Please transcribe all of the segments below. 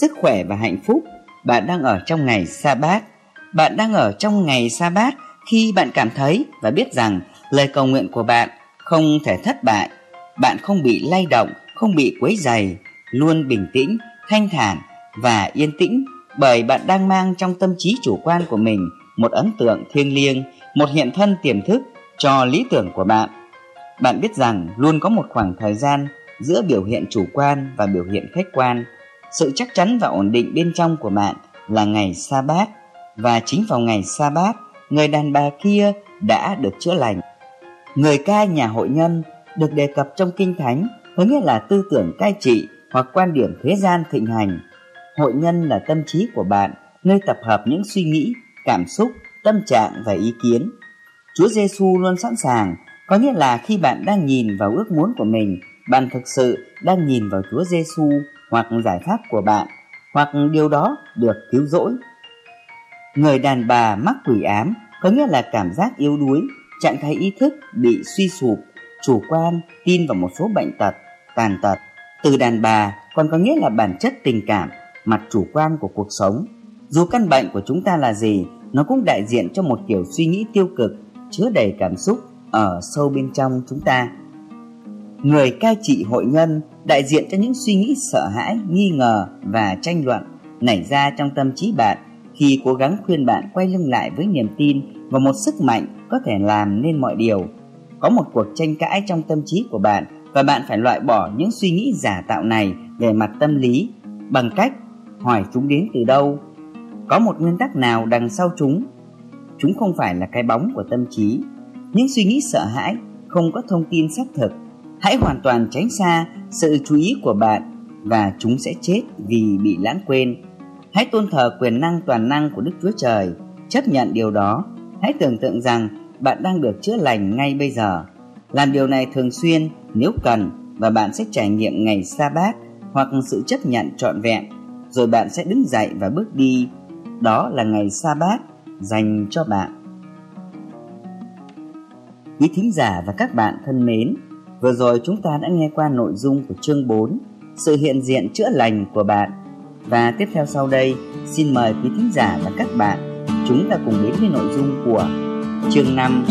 sức khỏe và hạnh phúc. Bạn đang ở trong ngày sa bát. Bạn đang ở trong ngày sa bát khi bạn cảm thấy và biết rằng lời cầu nguyện của bạn không thể thất bại. Bạn không bị lay động, không bị quấy dày, luôn bình tĩnh, thanh thản và yên tĩnh bởi bạn đang mang trong tâm trí chủ quan của mình một ấn tượng thiêng liêng, một hiện thân tiềm thức cho lý tưởng của bạn. Bạn biết rằng luôn có một khoảng thời gian giữa biểu hiện chủ quan và biểu hiện khách quan. Sự chắc chắn và ổn định bên trong của bạn là ngày sa bát và chính vào ngày sa bát, người đàn bà kia đã được chữa lành. Người cai nhà hội nhân được đề cập trong kinh thánh có nghĩa là tư tưởng cai trị hoặc quan điểm thế gian thịnh hành. Hội nhân là tâm trí của bạn, nơi tập hợp những suy nghĩ, cảm xúc, tâm trạng và ý kiến. Chúa Giêsu luôn sẵn sàng, có nghĩa là khi bạn đang nhìn vào ước muốn của mình, bạn thực sự đang nhìn vào Chúa Giêsu hoặc giải pháp của bạn, hoặc điều đó được cứu rỗi. Người đàn bà mắc quỷ ám có nghĩa là cảm giác yếu đuối, trạng thái ý thức bị suy sụp, chủ quan, tin vào một số bệnh tật, tàn tật. Từ đàn bà còn có nghĩa là bản chất tình cảm, mặt chủ quan của cuộc sống. Dù căn bệnh của chúng ta là gì, nó cũng đại diện cho một kiểu suy nghĩ tiêu cực, chứa đầy cảm xúc ở sâu bên trong chúng ta. Người cai trị hội nhân đại diện cho những suy nghĩ sợ hãi, nghi ngờ và tranh luận nảy ra trong tâm trí bạn khi cố gắng khuyên bạn quay lưng lại với niềm tin và một sức mạnh có thể làm nên mọi điều. Có một cuộc tranh cãi trong tâm trí của bạn và bạn phải loại bỏ những suy nghĩ giả tạo này về mặt tâm lý bằng cách hỏi chúng đến từ đâu. Có một nguyên tắc nào đằng sau chúng? Chúng không phải là cái bóng của tâm trí. Những suy nghĩ sợ hãi không có thông tin xác thực. Hãy hoàn toàn tránh xa sự chú ý của bạn và chúng sẽ chết vì bị lãng quên. Hãy tôn thờ quyền năng toàn năng của Đức Chúa Trời, chấp nhận điều đó. Hãy tưởng tượng rằng bạn đang được chữa lành ngay bây giờ. Làm điều này thường xuyên nếu cần và bạn sẽ trải nghiệm ngày sa bát hoặc sự chấp nhận trọn vẹn. Rồi bạn sẽ đứng dậy và bước đi. Đó là ngày sa bát dành cho bạn. Quý thính giả và các bạn thân mến, vừa rồi chúng ta đã nghe qua nội dung của chương 4, sự hiện diện chữa lành của bạn. Và tiếp theo sau đây, xin mời quý thính giả và các bạn chúng ta cùng đến với nội dung của chương 5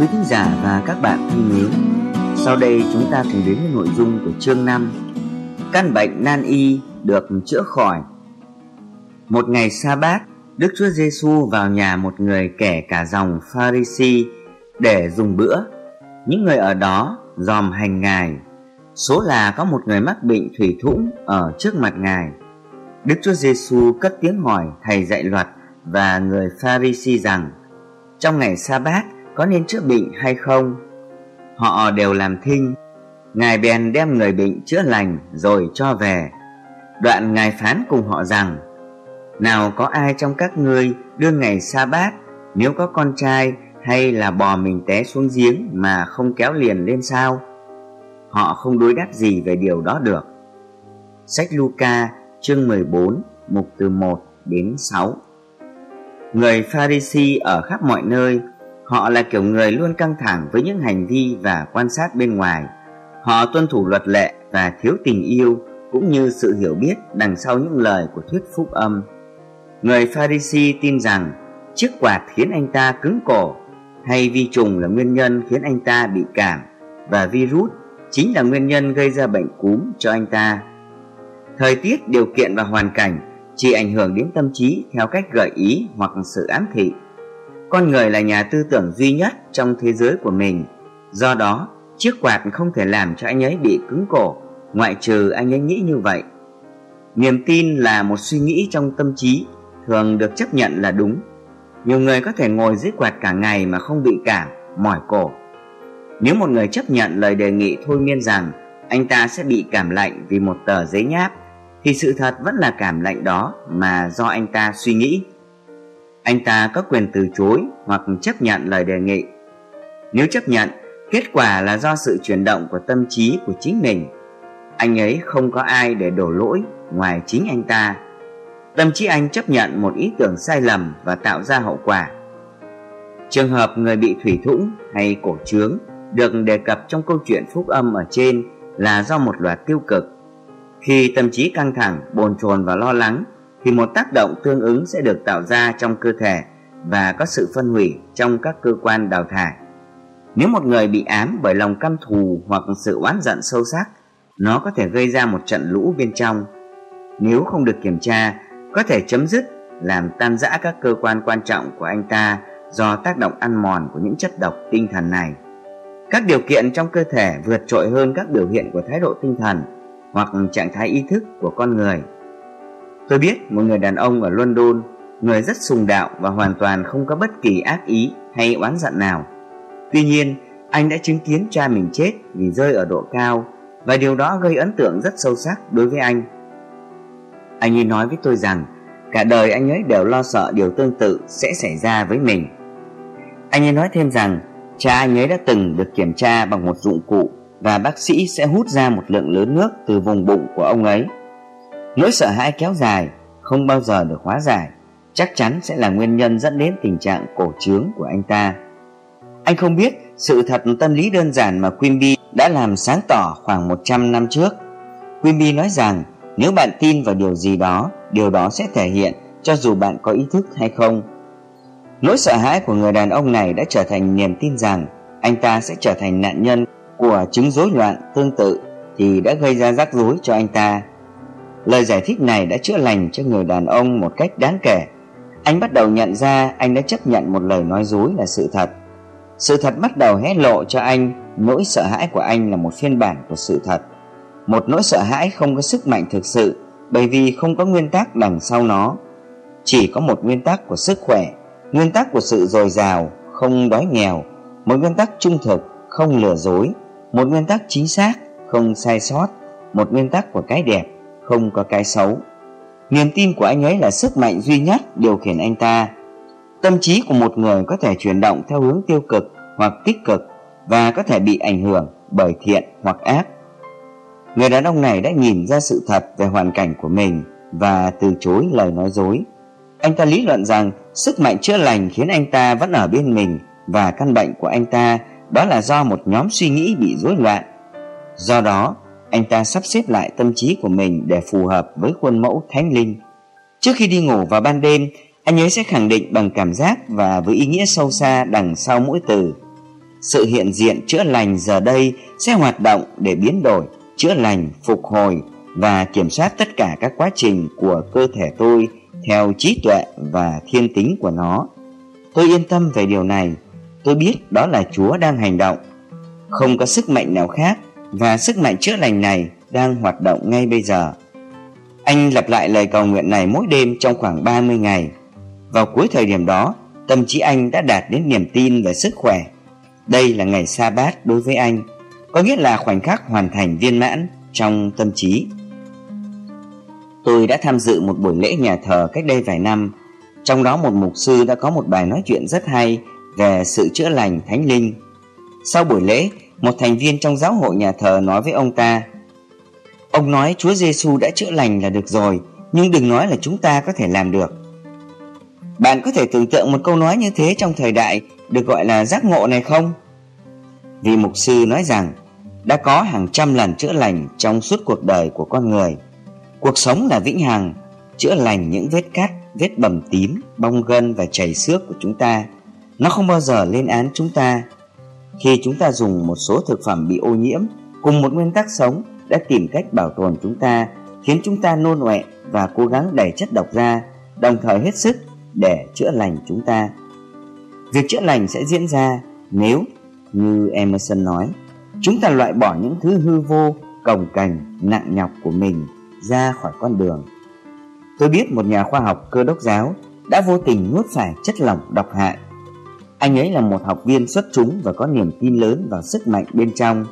Quý thính giả và các bạn thân mến, sau đây chúng ta cùng đến với nội dung của chương 5 Căn bệnh nan y được chữa khỏi Một ngày sa bát, Đức Chúa Giêsu vào nhà một người kẻ cả dòng Pharisi để dùng bữa. Những người ở đó dòm hành Ngài. Số là có một người mắc bệnh thủy thũng ở trước mặt Ngài. Đức Chúa Giêsu cất tiếng hỏi thầy dạy luật và người Pharisi rằng: Trong ngày sa bát có nên chữa bệnh hay không? Họ đều làm thinh. Ngài bèn đem người bệnh chữa lành rồi cho về. Đoạn Ngài phán cùng họ rằng: nào có ai trong các ngươi đưa ngày sa bát nếu có con trai hay là bò mình té xuống giếng mà không kéo liền lên sao? Họ không đối đáp gì về điều đó được. Sách Luca, chương 14 mục từ 1 đến 6 Người Pharisee ở khắp mọi nơi Họ là kiểu người luôn căng thẳng với những hành vi và quan sát bên ngoài Họ tuân thủ luật lệ và thiếu tình yêu cũng như sự hiểu biết đằng sau những lời của thuyết phúc âm Người Pharisee tin rằng chiếc quạt khiến anh ta cứng cổ hay vi trùng là nguyên nhân khiến anh ta bị cảm và virus chính là nguyên nhân gây ra bệnh cúm cho anh ta. Thời tiết, điều kiện và hoàn cảnh chỉ ảnh hưởng đến tâm trí theo cách gợi ý hoặc sự ám thị. Con người là nhà tư tưởng duy nhất trong thế giới của mình, do đó chiếc quạt không thể làm cho anh ấy bị cứng cổ, ngoại trừ anh ấy nghĩ như vậy. Niềm tin là một suy nghĩ trong tâm trí thường được chấp nhận là đúng. Nhiều người có thể ngồi dưới quạt cả ngày mà không bị cảm, mỏi cổ. Nếu một người chấp nhận lời đề nghị thôi miên rằng anh ta sẽ bị cảm lạnh vì một tờ giấy nháp, thì sự thật vẫn là cảm lạnh đó mà do anh ta suy nghĩ. Anh ta có quyền từ chối hoặc chấp nhận lời đề nghị. Nếu chấp nhận, kết quả là do sự chuyển động của tâm trí của chính mình. Anh ấy không có ai để đổ lỗi ngoài chính anh ta tâm trí anh chấp nhận một ý tưởng sai lầm và tạo ra hậu quả. Trường hợp người bị thủy thủng hay cổ trướng được đề cập trong câu chuyện phúc âm ở trên là do một loạt tiêu cực. Khi tâm trí căng thẳng, bồn chồn và lo lắng thì một tác động tương ứng sẽ được tạo ra trong cơ thể và có sự phân hủy trong các cơ quan đào thải. Nếu một người bị ám bởi lòng căm thù hoặc sự oán giận sâu sắc, nó có thể gây ra một trận lũ bên trong. Nếu không được kiểm tra, có thể chấm dứt làm tan rã các cơ quan quan trọng của anh ta do tác động ăn mòn của những chất độc tinh thần này. Các điều kiện trong cơ thể vượt trội hơn các biểu hiện của thái độ tinh thần hoặc trạng thái ý thức của con người. Tôi biết một người đàn ông ở London, người rất sùng đạo và hoàn toàn không có bất kỳ ác ý hay oán giận nào. Tuy nhiên, anh đã chứng kiến cha mình chết vì rơi ở độ cao và điều đó gây ấn tượng rất sâu sắc đối với anh. Anh ấy nói với tôi rằng cả đời anh ấy đều lo sợ điều tương tự sẽ xảy ra với mình. Anh ấy nói thêm rằng cha anh ấy đã từng được kiểm tra bằng một dụng cụ và bác sĩ sẽ hút ra một lượng lớn nước từ vùng bụng của ông ấy. Nỗi sợ hãi kéo dài, không bao giờ được hóa giải, chắc chắn sẽ là nguyên nhân dẫn đến tình trạng cổ trướng của anh ta. Anh không biết sự thật tâm lý đơn giản mà Quimby đã làm sáng tỏ khoảng 100 năm trước. Quimby nói rằng nếu bạn tin vào điều gì đó, điều đó sẽ thể hiện cho dù bạn có ý thức hay không. Nỗi sợ hãi của người đàn ông này đã trở thành niềm tin rằng anh ta sẽ trở thành nạn nhân của chứng rối loạn tương tự thì đã gây ra rắc rối cho anh ta. Lời giải thích này đã chữa lành cho người đàn ông một cách đáng kể. Anh bắt đầu nhận ra anh đã chấp nhận một lời nói dối là sự thật. Sự thật bắt đầu hé lộ cho anh nỗi sợ hãi của anh là một phiên bản của sự thật. Một nỗi sợ hãi không có sức mạnh thực sự bởi vì không có nguyên tắc đằng sau nó. Chỉ có một nguyên tắc của sức khỏe, nguyên tắc của sự dồi dào, không đói nghèo, một nguyên tắc trung thực, không lừa dối, một nguyên tắc chính xác, không sai sót, một nguyên tắc của cái đẹp, không có cái xấu. Niềm tin của anh ấy là sức mạnh duy nhất điều khiển anh ta. Tâm trí của một người có thể chuyển động theo hướng tiêu cực hoặc tích cực và có thể bị ảnh hưởng bởi thiện hoặc ác. Người đàn ông này đã nhìn ra sự thật về hoàn cảnh của mình và từ chối lời nói dối. Anh ta lý luận rằng sức mạnh chữa lành khiến anh ta vẫn ở bên mình và căn bệnh của anh ta đó là do một nhóm suy nghĩ bị rối loạn. Do đó, anh ta sắp xếp lại tâm trí của mình để phù hợp với khuôn mẫu thánh linh. Trước khi đi ngủ vào ban đêm, anh ấy sẽ khẳng định bằng cảm giác và với ý nghĩa sâu xa đằng sau mỗi từ. Sự hiện diện chữa lành giờ đây sẽ hoạt động để biến đổi, chữa lành, phục hồi và kiểm soát tất cả các quá trình của cơ thể tôi theo trí tuệ và thiên tính của nó. Tôi yên tâm về điều này. Tôi biết đó là Chúa đang hành động. Không có sức mạnh nào khác và sức mạnh chữa lành này đang hoạt động ngay bây giờ. Anh lặp lại lời cầu nguyện này mỗi đêm trong khoảng 30 ngày. Vào cuối thời điểm đó, tâm trí anh đã đạt đến niềm tin về sức khỏe. Đây là ngày sa bát đối với anh, có nghĩa là khoảnh khắc hoàn thành viên mãn trong tâm trí. Tôi đã tham dự một buổi lễ nhà thờ cách đây vài năm, trong đó một mục sư đã có một bài nói chuyện rất hay về sự chữa lành thánh linh. Sau buổi lễ, một thành viên trong giáo hội nhà thờ nói với ông ta Ông nói Chúa Giêsu đã chữa lành là được rồi Nhưng đừng nói là chúng ta có thể làm được. Bạn có thể tưởng tượng một câu nói như thế trong thời đại Được gọi là giác ngộ này không? Vì mục sư nói rằng Đã có hàng trăm lần chữa lành trong suốt cuộc đời của con người. Cuộc sống là vĩnh hằng Chữa lành những vết cắt, vết bầm tím, bong gân và chảy xước của chúng ta. Nó không bao giờ lên án chúng ta khi chúng ta dùng một số thực phẩm bị ô nhiễm cùng một nguyên tắc sống đã tìm cách bảo tồn chúng ta, khiến chúng ta nôn ọe và cố gắng đẩy chất độc ra, đồng thời hết sức để chữa lành chúng ta. Việc chữa lành sẽ diễn ra nếu, như Emerson nói, chúng ta loại bỏ những thứ hư vô, cồng cành, nặng nhọc của mình ra khỏi con đường. Tôi biết một nhà khoa học cơ đốc giáo đã vô tình nuốt phải chất lỏng độc hại anh ấy là một học viên xuất chúng và có niềm tin lớn vào sức mạnh bên trong.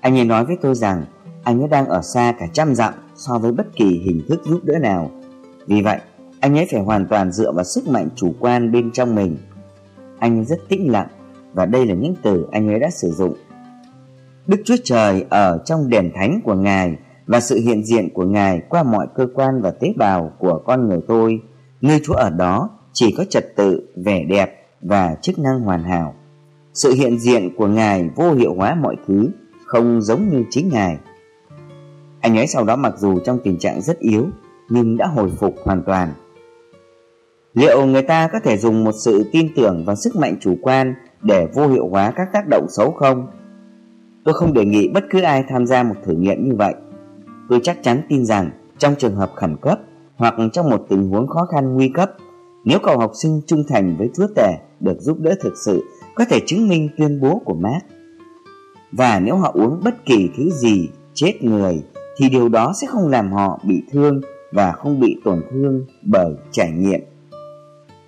Anh ấy nói với tôi rằng anh ấy đang ở xa cả trăm dặm so với bất kỳ hình thức giúp đỡ nào. Vì vậy, anh ấy phải hoàn toàn dựa vào sức mạnh chủ quan bên trong mình. Anh ấy rất tĩnh lặng và đây là những từ anh ấy đã sử dụng. Đức Chúa Trời ở trong đền thánh của Ngài và sự hiện diện của Ngài qua mọi cơ quan và tế bào của con người tôi, nơi Chúa ở đó chỉ có trật tự, vẻ đẹp và chức năng hoàn hảo. Sự hiện diện của Ngài vô hiệu hóa mọi thứ, không giống như chính Ngài. Anh ấy sau đó mặc dù trong tình trạng rất yếu, nhưng đã hồi phục hoàn toàn. Liệu người ta có thể dùng một sự tin tưởng và sức mạnh chủ quan để vô hiệu hóa các tác động xấu không? Tôi không đề nghị bất cứ ai tham gia một thử nghiệm như vậy. Tôi chắc chắn tin rằng trong trường hợp khẩn cấp hoặc trong một tình huống khó khăn nguy cấp, nếu cậu học sinh trung thành với Chúa Tể được giúp đỡ thực sự có thể chứng minh tuyên bố của Mark. Và nếu họ uống bất kỳ thứ gì chết người thì điều đó sẽ không làm họ bị thương và không bị tổn thương bởi trải nghiệm.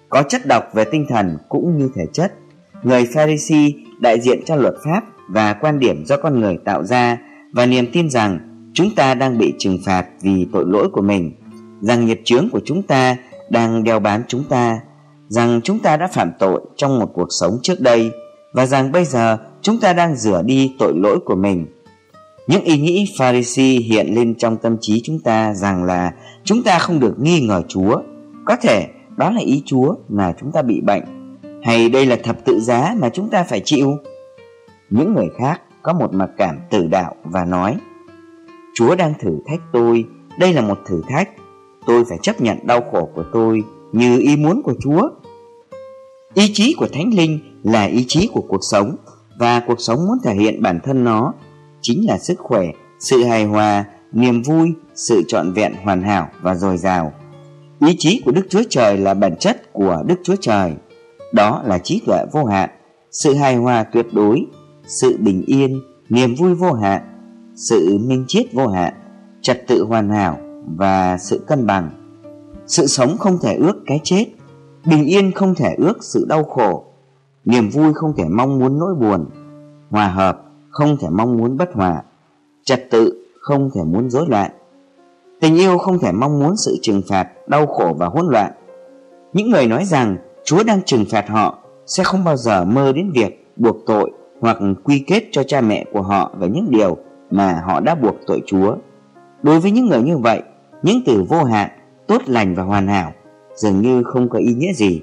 Có chất độc về tinh thần cũng như thể chất. Người Pharisee đại diện cho luật pháp và quan điểm do con người tạo ra và niềm tin rằng chúng ta đang bị trừng phạt vì tội lỗi của mình, rằng nghiệp chướng của chúng ta đang đeo bám chúng ta, rằng chúng ta đã phạm tội trong một cuộc sống trước đây và rằng bây giờ chúng ta đang rửa đi tội lỗi của mình. Những ý nghĩ Pharisee hiện lên trong tâm trí chúng ta rằng là chúng ta không được nghi ngờ Chúa. Có thể đó là ý Chúa mà chúng ta bị bệnh, hay đây là thập tự giá mà chúng ta phải chịu. Những người khác có một mặc cảm tự đạo và nói Chúa đang thử thách tôi, đây là một thử thách. Tôi phải chấp nhận đau khổ của tôi như ý muốn của Chúa. Ý chí của Thánh Linh là ý chí của cuộc sống và cuộc sống muốn thể hiện bản thân nó chính là sức khỏe, sự hài hòa, niềm vui, sự trọn vẹn hoàn hảo và dồi dào. Ý chí của Đức Chúa Trời là bản chất của Đức Chúa Trời. Đó là trí tuệ vô hạn, sự hài hòa tuyệt đối, sự bình yên, niềm vui vô hạn, sự minh triết vô hạn, trật tự hoàn hảo và sự cân bằng. Sự sống không thể ước cái chết, bình yên không thể ước sự đau khổ, niềm vui không thể mong muốn nỗi buồn, hòa hợp không thể mong muốn bất hòa, trật tự không thể muốn rối loạn. Tình yêu không thể mong muốn sự trừng phạt, đau khổ và hỗn loạn. Những người nói rằng Chúa đang trừng phạt họ sẽ không bao giờ mơ đến việc buộc tội hoặc quy kết cho cha mẹ của họ về những điều mà họ đã buộc tội Chúa. Đối với những người như vậy, những từ vô hạn, tốt lành và hoàn hảo dường như không có ý nghĩa gì.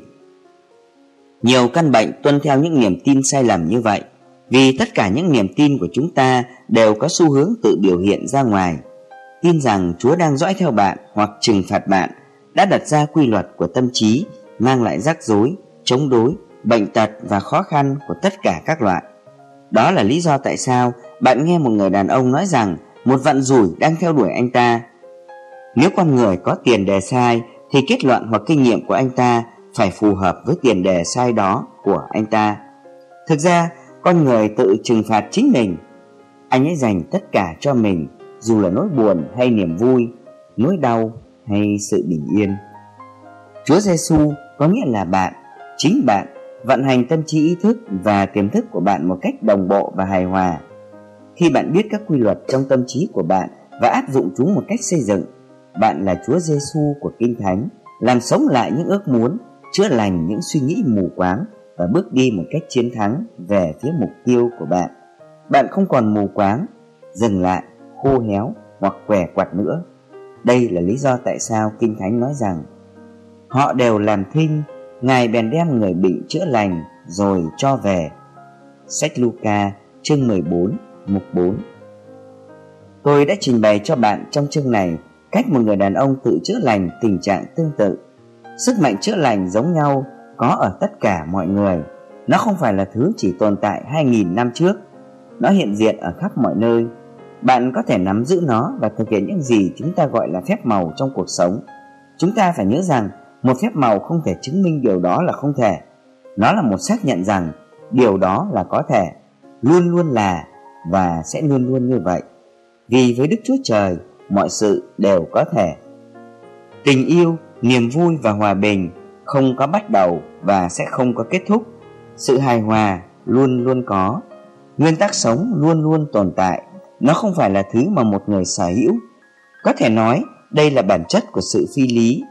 Nhiều căn bệnh tuân theo những niềm tin sai lầm như vậy vì tất cả những niềm tin của chúng ta đều có xu hướng tự biểu hiện ra ngoài. Tin rằng Chúa đang dõi theo bạn hoặc trừng phạt bạn đã đặt ra quy luật của tâm trí mang lại rắc rối, chống đối, bệnh tật và khó khăn của tất cả các loại. Đó là lý do tại sao bạn nghe một người đàn ông nói rằng một vận rủi đang theo đuổi anh ta. Nếu con người có tiền đề sai thì kết luận hoặc kinh nghiệm của anh ta phải phù hợp với tiền đề sai đó của anh ta. Thực ra, con người tự trừng phạt chính mình. Anh ấy dành tất cả cho mình, dù là nỗi buồn hay niềm vui, nỗi đau hay sự bình yên. Chúa Giêsu có nghĩa là bạn, chính bạn vận hành tâm trí ý thức và tiềm thức của bạn một cách đồng bộ và hài hòa. Khi bạn biết các quy luật trong tâm trí của bạn và áp dụng chúng một cách xây dựng, bạn là Chúa Giêsu của Kinh Thánh, làm sống lại những ước muốn, chữa lành những suy nghĩ mù quáng và bước đi một cách chiến thắng về phía mục tiêu của bạn. Bạn không còn mù quáng, dừng lại, khô héo hoặc què quặt nữa. Đây là lý do tại sao Kinh Thánh nói rằng Họ đều làm thinh, Ngài bèn đem người bệnh chữa lành rồi cho về. Sách Luca chương 14 mục 4 Tôi đã trình bày cho bạn trong chương này cách một người đàn ông tự chữa lành tình trạng tương tự. Sức mạnh chữa lành giống nhau có ở tất cả mọi người. Nó không phải là thứ chỉ tồn tại 2.000 năm trước. Nó hiện diện ở khắp mọi nơi. Bạn có thể nắm giữ nó và thực hiện những gì chúng ta gọi là phép màu trong cuộc sống. Chúng ta phải nhớ rằng một phép màu không thể chứng minh điều đó là không thể. Nó là một xác nhận rằng điều đó là có thể, luôn luôn là và sẽ luôn luôn như vậy. Vì với Đức Chúa Trời, mọi sự đều có thể. Tình yêu, niềm vui và hòa bình không có bắt đầu và sẽ không có kết thúc. Sự hài hòa luôn luôn có. Nguyên tắc sống luôn luôn tồn tại. Nó không phải là thứ mà một người sở hữu. Có thể nói đây là bản chất của sự phi lý.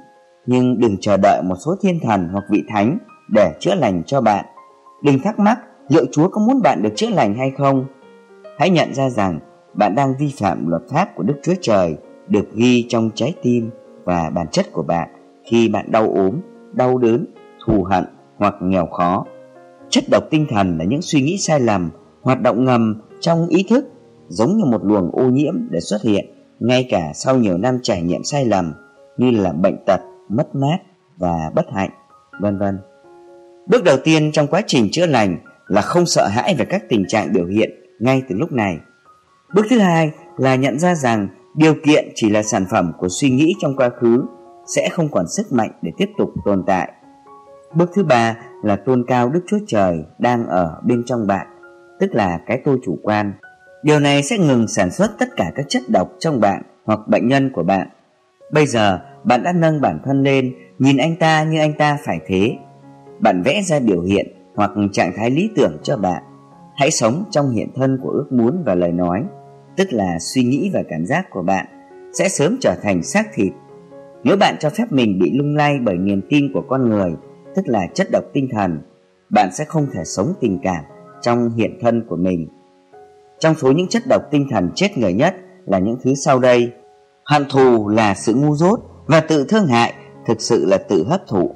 Nhưng đừng chờ đợi một số thiên thần hoặc vị thánh để chữa lành cho bạn. Đừng thắc mắc liệu Chúa có muốn bạn được chữa lành hay không. Hãy nhận ra rằng bạn đang vi phạm luật pháp của Đức Chúa Trời được ghi trong trái tim và bản chất của bạn khi bạn đau ốm, đau đớn, thù hận hoặc nghèo khó. Chất độc tinh thần là những suy nghĩ sai lầm, hoạt động ngầm trong ý thức giống như một luồng ô nhiễm để xuất hiện ngay cả sau nhiều năm trải nghiệm sai lầm như là bệnh tật, mất mát và bất hạnh, vân vân. Bước đầu tiên trong quá trình chữa lành là không sợ hãi về các tình trạng biểu hiện ngay từ lúc này. Bước thứ hai là nhận ra rằng điều kiện chỉ là sản phẩm của suy nghĩ trong quá khứ sẽ không còn sức mạnh để tiếp tục tồn tại. Bước thứ ba là tôn cao Đức Chúa Trời đang ở bên trong bạn, tức là cái tôi chủ quan. Điều này sẽ ngừng sản xuất tất cả các chất độc trong bạn hoặc bệnh nhân của bạn. Bây giờ, bạn đã nâng bản thân lên, nhìn anh ta như anh ta phải thế. Bạn vẽ ra biểu hiện hoặc trạng thái lý tưởng cho bạn. Hãy sống trong hiện thân của ước muốn và lời nói, tức là suy nghĩ và cảm giác của bạn sẽ sớm trở thành xác thịt. Nếu bạn cho phép mình bị lung lay bởi niềm tin của con người, tức là chất độc tinh thần, bạn sẽ không thể sống tình cảm trong hiện thân của mình. Trong số những chất độc tinh thần chết người nhất là những thứ sau đây. Hận thù là sự ngu dốt và tự thương hại thực sự là tự hấp thụ.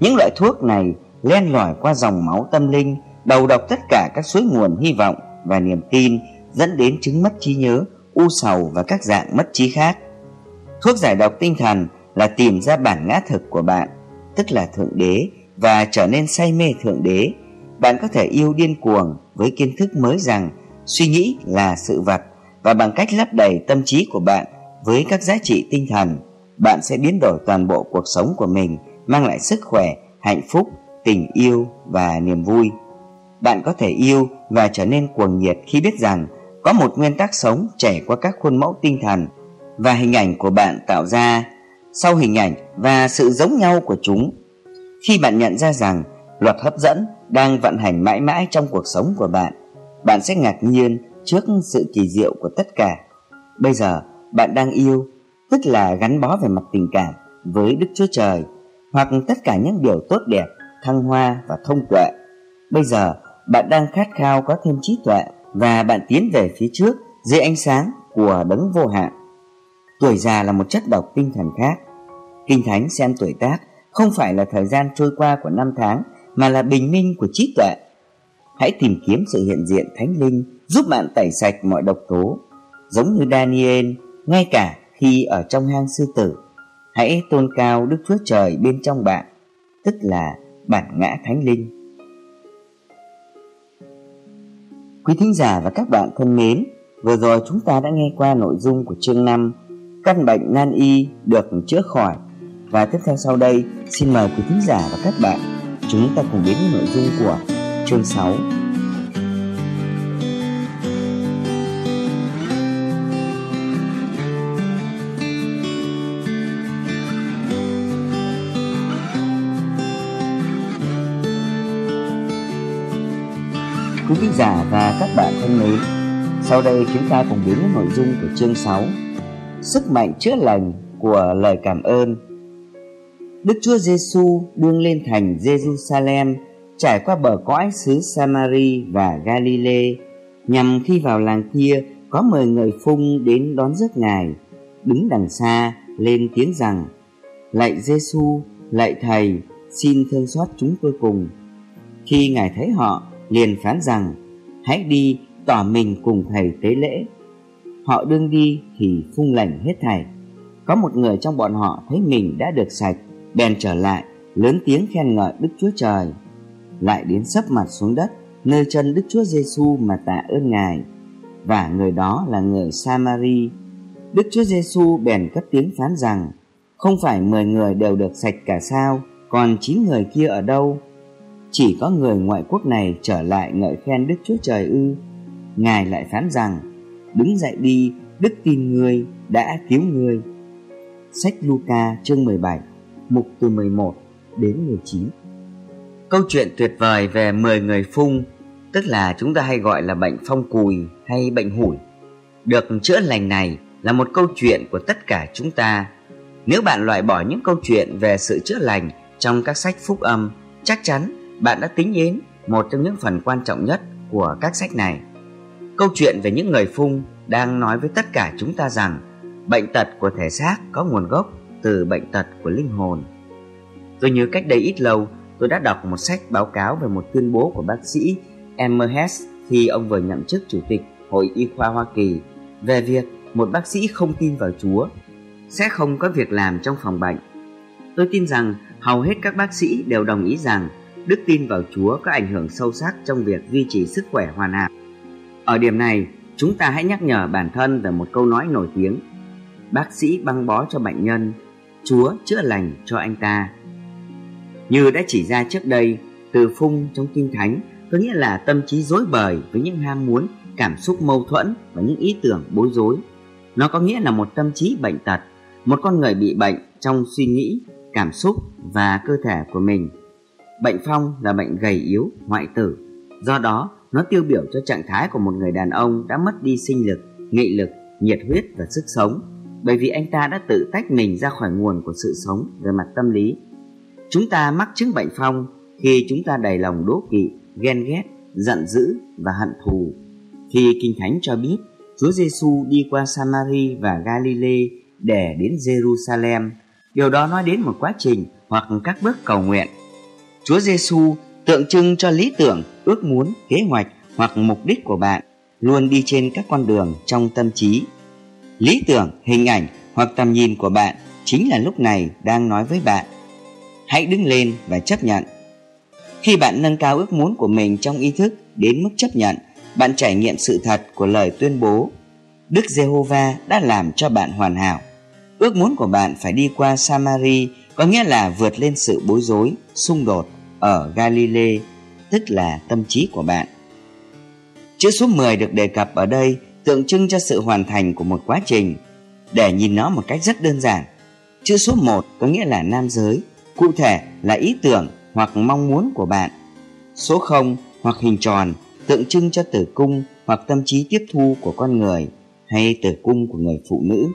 Những loại thuốc này len lỏi qua dòng máu tâm linh, đầu độc tất cả các suối nguồn hy vọng và niềm tin dẫn đến chứng mất trí nhớ, u sầu và các dạng mất trí khác. Thuốc giải độc tinh thần là tìm ra bản ngã thực của bạn, tức là Thượng Đế và trở nên say mê Thượng Đế. Bạn có thể yêu điên cuồng với kiến thức mới rằng suy nghĩ là sự vật và bằng cách lấp đầy tâm trí của bạn với các giá trị tinh thần, bạn sẽ biến đổi toàn bộ cuộc sống của mình, mang lại sức khỏe, hạnh phúc, tình yêu và niềm vui. Bạn có thể yêu và trở nên cuồng nhiệt khi biết rằng có một nguyên tắc sống chảy qua các khuôn mẫu tinh thần và hình ảnh của bạn tạo ra sau hình ảnh và sự giống nhau của chúng. Khi bạn nhận ra rằng luật hấp dẫn đang vận hành mãi mãi trong cuộc sống của bạn, bạn sẽ ngạc nhiên trước sự kỳ diệu của tất cả. Bây giờ, bạn đang yêu, tức là gắn bó về mặt tình cảm với Đức Chúa Trời, hoặc tất cả những điều tốt đẹp, thăng hoa và thông tuệ. Bây giờ, bạn đang khát khao có thêm trí tuệ và bạn tiến về phía trước dưới ánh sáng của đấng vô hạn. Tuổi già là một chất độc tinh thần khác. Kinh Thánh xem tuổi tác không phải là thời gian trôi qua của năm tháng mà là bình minh của trí tuệ. Hãy tìm kiếm sự hiện diện thánh linh giúp bạn tẩy sạch mọi độc tố. Giống như Daniel, ngay cả khi ở trong hang sư tử, hãy tôn cao Đức Chúa Trời bên trong bạn, tức là bản ngã thánh linh. Quý thính giả và các bạn thân mến, vừa rồi chúng ta đã nghe qua nội dung của chương 5 Căn bệnh nan y được chữa khỏi. Và tiếp theo sau đây, xin mời quý thính giả và các bạn Chúng ta cùng đến với nội dung của chương 6 thính giả và các bạn thân mến, sau đây chúng ta cùng đến với nội dung của chương 6 Sức mạnh chữa lành của lời cảm ơn. Đức Chúa Giêsu đương lên thành Jerusalem trải qua bờ cõi xứ Samari và Galilee nhằm khi vào làng kia có mời người phung đến đón rước ngài đứng đằng xa lên tiếng rằng lạy Giêsu lạy thầy xin thương xót chúng tôi cùng. Khi ngài thấy họ liền phán rằng, hãy đi tỏ mình cùng thầy tế lễ. Họ đương đi thì phung lành hết thảy có một người trong bọn họ thấy mình đã được sạch, bèn trở lại, lớn tiếng khen ngợi đức chúa trời. Lại đến sấp mặt xuống đất, nơi chân đức chúa giêsu mà tạ ơn ngài. Và người đó là người samari. Đức chúa giêsu bèn cất tiếng phán rằng, không phải mười người đều được sạch cả sao, còn chín người kia ở đâu? Chỉ có người ngoại quốc này trở lại ngợi khen Đức Chúa Trời ư. Ngài lại phán rằng, đứng dậy đi, đức tin ngươi đã cứu ngươi. Sách Luca chương 17, mục từ 11 đến 19. Câu chuyện tuyệt vời về 10 người phung, tức là chúng ta hay gọi là bệnh phong cùi hay bệnh hủi, được chữa lành này là một câu chuyện của tất cả chúng ta. Nếu bạn loại bỏ những câu chuyện về sự chữa lành trong các sách phúc âm, chắc chắn bạn đã tính đến một trong những phần quan trọng nhất của các sách này. Câu chuyện về những người phung đang nói với tất cả chúng ta rằng bệnh tật của thể xác có nguồn gốc từ bệnh tật của linh hồn. Tôi nhớ cách đây ít lâu, tôi đã đọc một sách báo cáo về một tuyên bố của bác sĩ Emmer Hess khi ông vừa nhậm chức chủ tịch Hội Y khoa Hoa Kỳ về việc một bác sĩ không tin vào Chúa sẽ không có việc làm trong phòng bệnh. Tôi tin rằng hầu hết các bác sĩ đều đồng ý rằng đức tin vào Chúa có ảnh hưởng sâu sắc trong việc duy trì sức khỏe hoàn hảo. Ở điểm này, chúng ta hãy nhắc nhở bản thân về một câu nói nổi tiếng. Bác sĩ băng bó cho bệnh nhân, Chúa chữa lành cho anh ta. Như đã chỉ ra trước đây, từ phung trong Kinh Thánh có nghĩa là tâm trí dối bời với những ham muốn, cảm xúc mâu thuẫn và những ý tưởng bối rối. Nó có nghĩa là một tâm trí bệnh tật, một con người bị bệnh trong suy nghĩ, cảm xúc và cơ thể của mình. Bệnh phong là bệnh gầy yếu, hoại tử. Do đó, nó tiêu biểu cho trạng thái của một người đàn ông đã mất đi sinh lực, nghị lực, nhiệt huyết và sức sống bởi vì anh ta đã tự tách mình ra khỏi nguồn của sự sống về mặt tâm lý. Chúng ta mắc chứng bệnh phong khi chúng ta đầy lòng đố kỵ, ghen ghét, giận dữ và hận thù. Khi Kinh Thánh cho biết Chúa Giêsu đi qua Samari và Galilee để đến Jerusalem, điều đó nói đến một quá trình hoặc các bước cầu nguyện. Chúa Giêsu tượng trưng cho lý tưởng, ước muốn, kế hoạch hoặc mục đích của bạn luôn đi trên các con đường trong tâm trí. Lý tưởng, hình ảnh hoặc tầm nhìn của bạn chính là lúc này đang nói với bạn. Hãy đứng lên và chấp nhận. Khi bạn nâng cao ước muốn của mình trong ý thức đến mức chấp nhận, bạn trải nghiệm sự thật của lời tuyên bố. Đức Giê-hô-va đã làm cho bạn hoàn hảo. Ước muốn của bạn phải đi qua Samari có nghĩa là vượt lên sự bối rối, xung đột ở Galilee, tức là tâm trí của bạn. Chữ số 10 được đề cập ở đây tượng trưng cho sự hoàn thành của một quá trình. Để nhìn nó một cách rất đơn giản, chữ số 1 có nghĩa là nam giới, cụ thể là ý tưởng hoặc mong muốn của bạn. Số 0 hoặc hình tròn tượng trưng cho tử cung hoặc tâm trí tiếp thu của con người hay tử cung của người phụ nữ.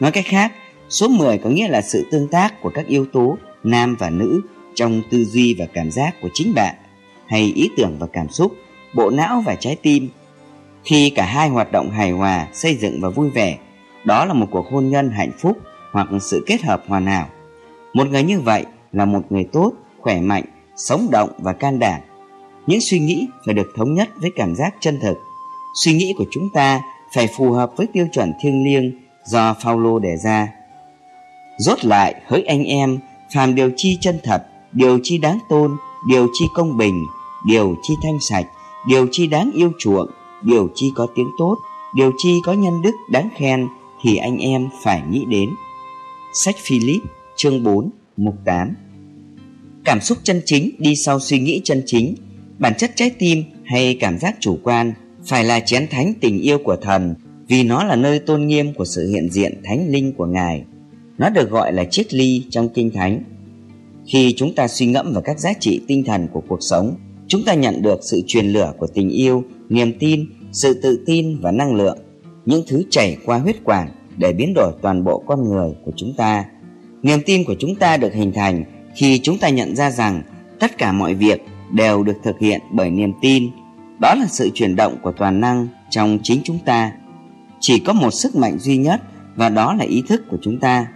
Nói cách khác, số 10 có nghĩa là sự tương tác của các yếu tố nam và nữ trong tư duy và cảm giác của chính bạn hay ý tưởng và cảm xúc, bộ não và trái tim. Khi cả hai hoạt động hài hòa, xây dựng và vui vẻ, đó là một cuộc hôn nhân hạnh phúc hoặc sự kết hợp hoàn hảo. Một người như vậy là một người tốt, khỏe mạnh, sống động và can đảm. Những suy nghĩ phải được thống nhất với cảm giác chân thực. Suy nghĩ của chúng ta phải phù hợp với tiêu chuẩn thiêng liêng do Phaolô đề ra. Rốt lại, hỡi anh em, phàm điều chi chân thật, điều chi đáng tôn, điều chi công bình, điều chi thanh sạch, điều chi đáng yêu chuộng, điều chi có tiếng tốt, điều chi có nhân đức đáng khen thì anh em phải nghĩ đến. Sách Philip chương 4 mục 8 Cảm xúc chân chính đi sau suy nghĩ chân chính, bản chất trái tim hay cảm giác chủ quan phải là chén thánh tình yêu của thần vì nó là nơi tôn nghiêm của sự hiện diện thánh linh của Ngài. Nó được gọi là triết ly trong Kinh Thánh khi chúng ta suy ngẫm vào các giá trị tinh thần của cuộc sống, chúng ta nhận được sự truyền lửa của tình yêu, niềm tin, sự tự tin và năng lượng, những thứ chảy qua huyết quản để biến đổi toàn bộ con người của chúng ta. Niềm tin của chúng ta được hình thành khi chúng ta nhận ra rằng tất cả mọi việc đều được thực hiện bởi niềm tin. Đó là sự chuyển động của toàn năng trong chính chúng ta. Chỉ có một sức mạnh duy nhất và đó là ý thức của chúng ta.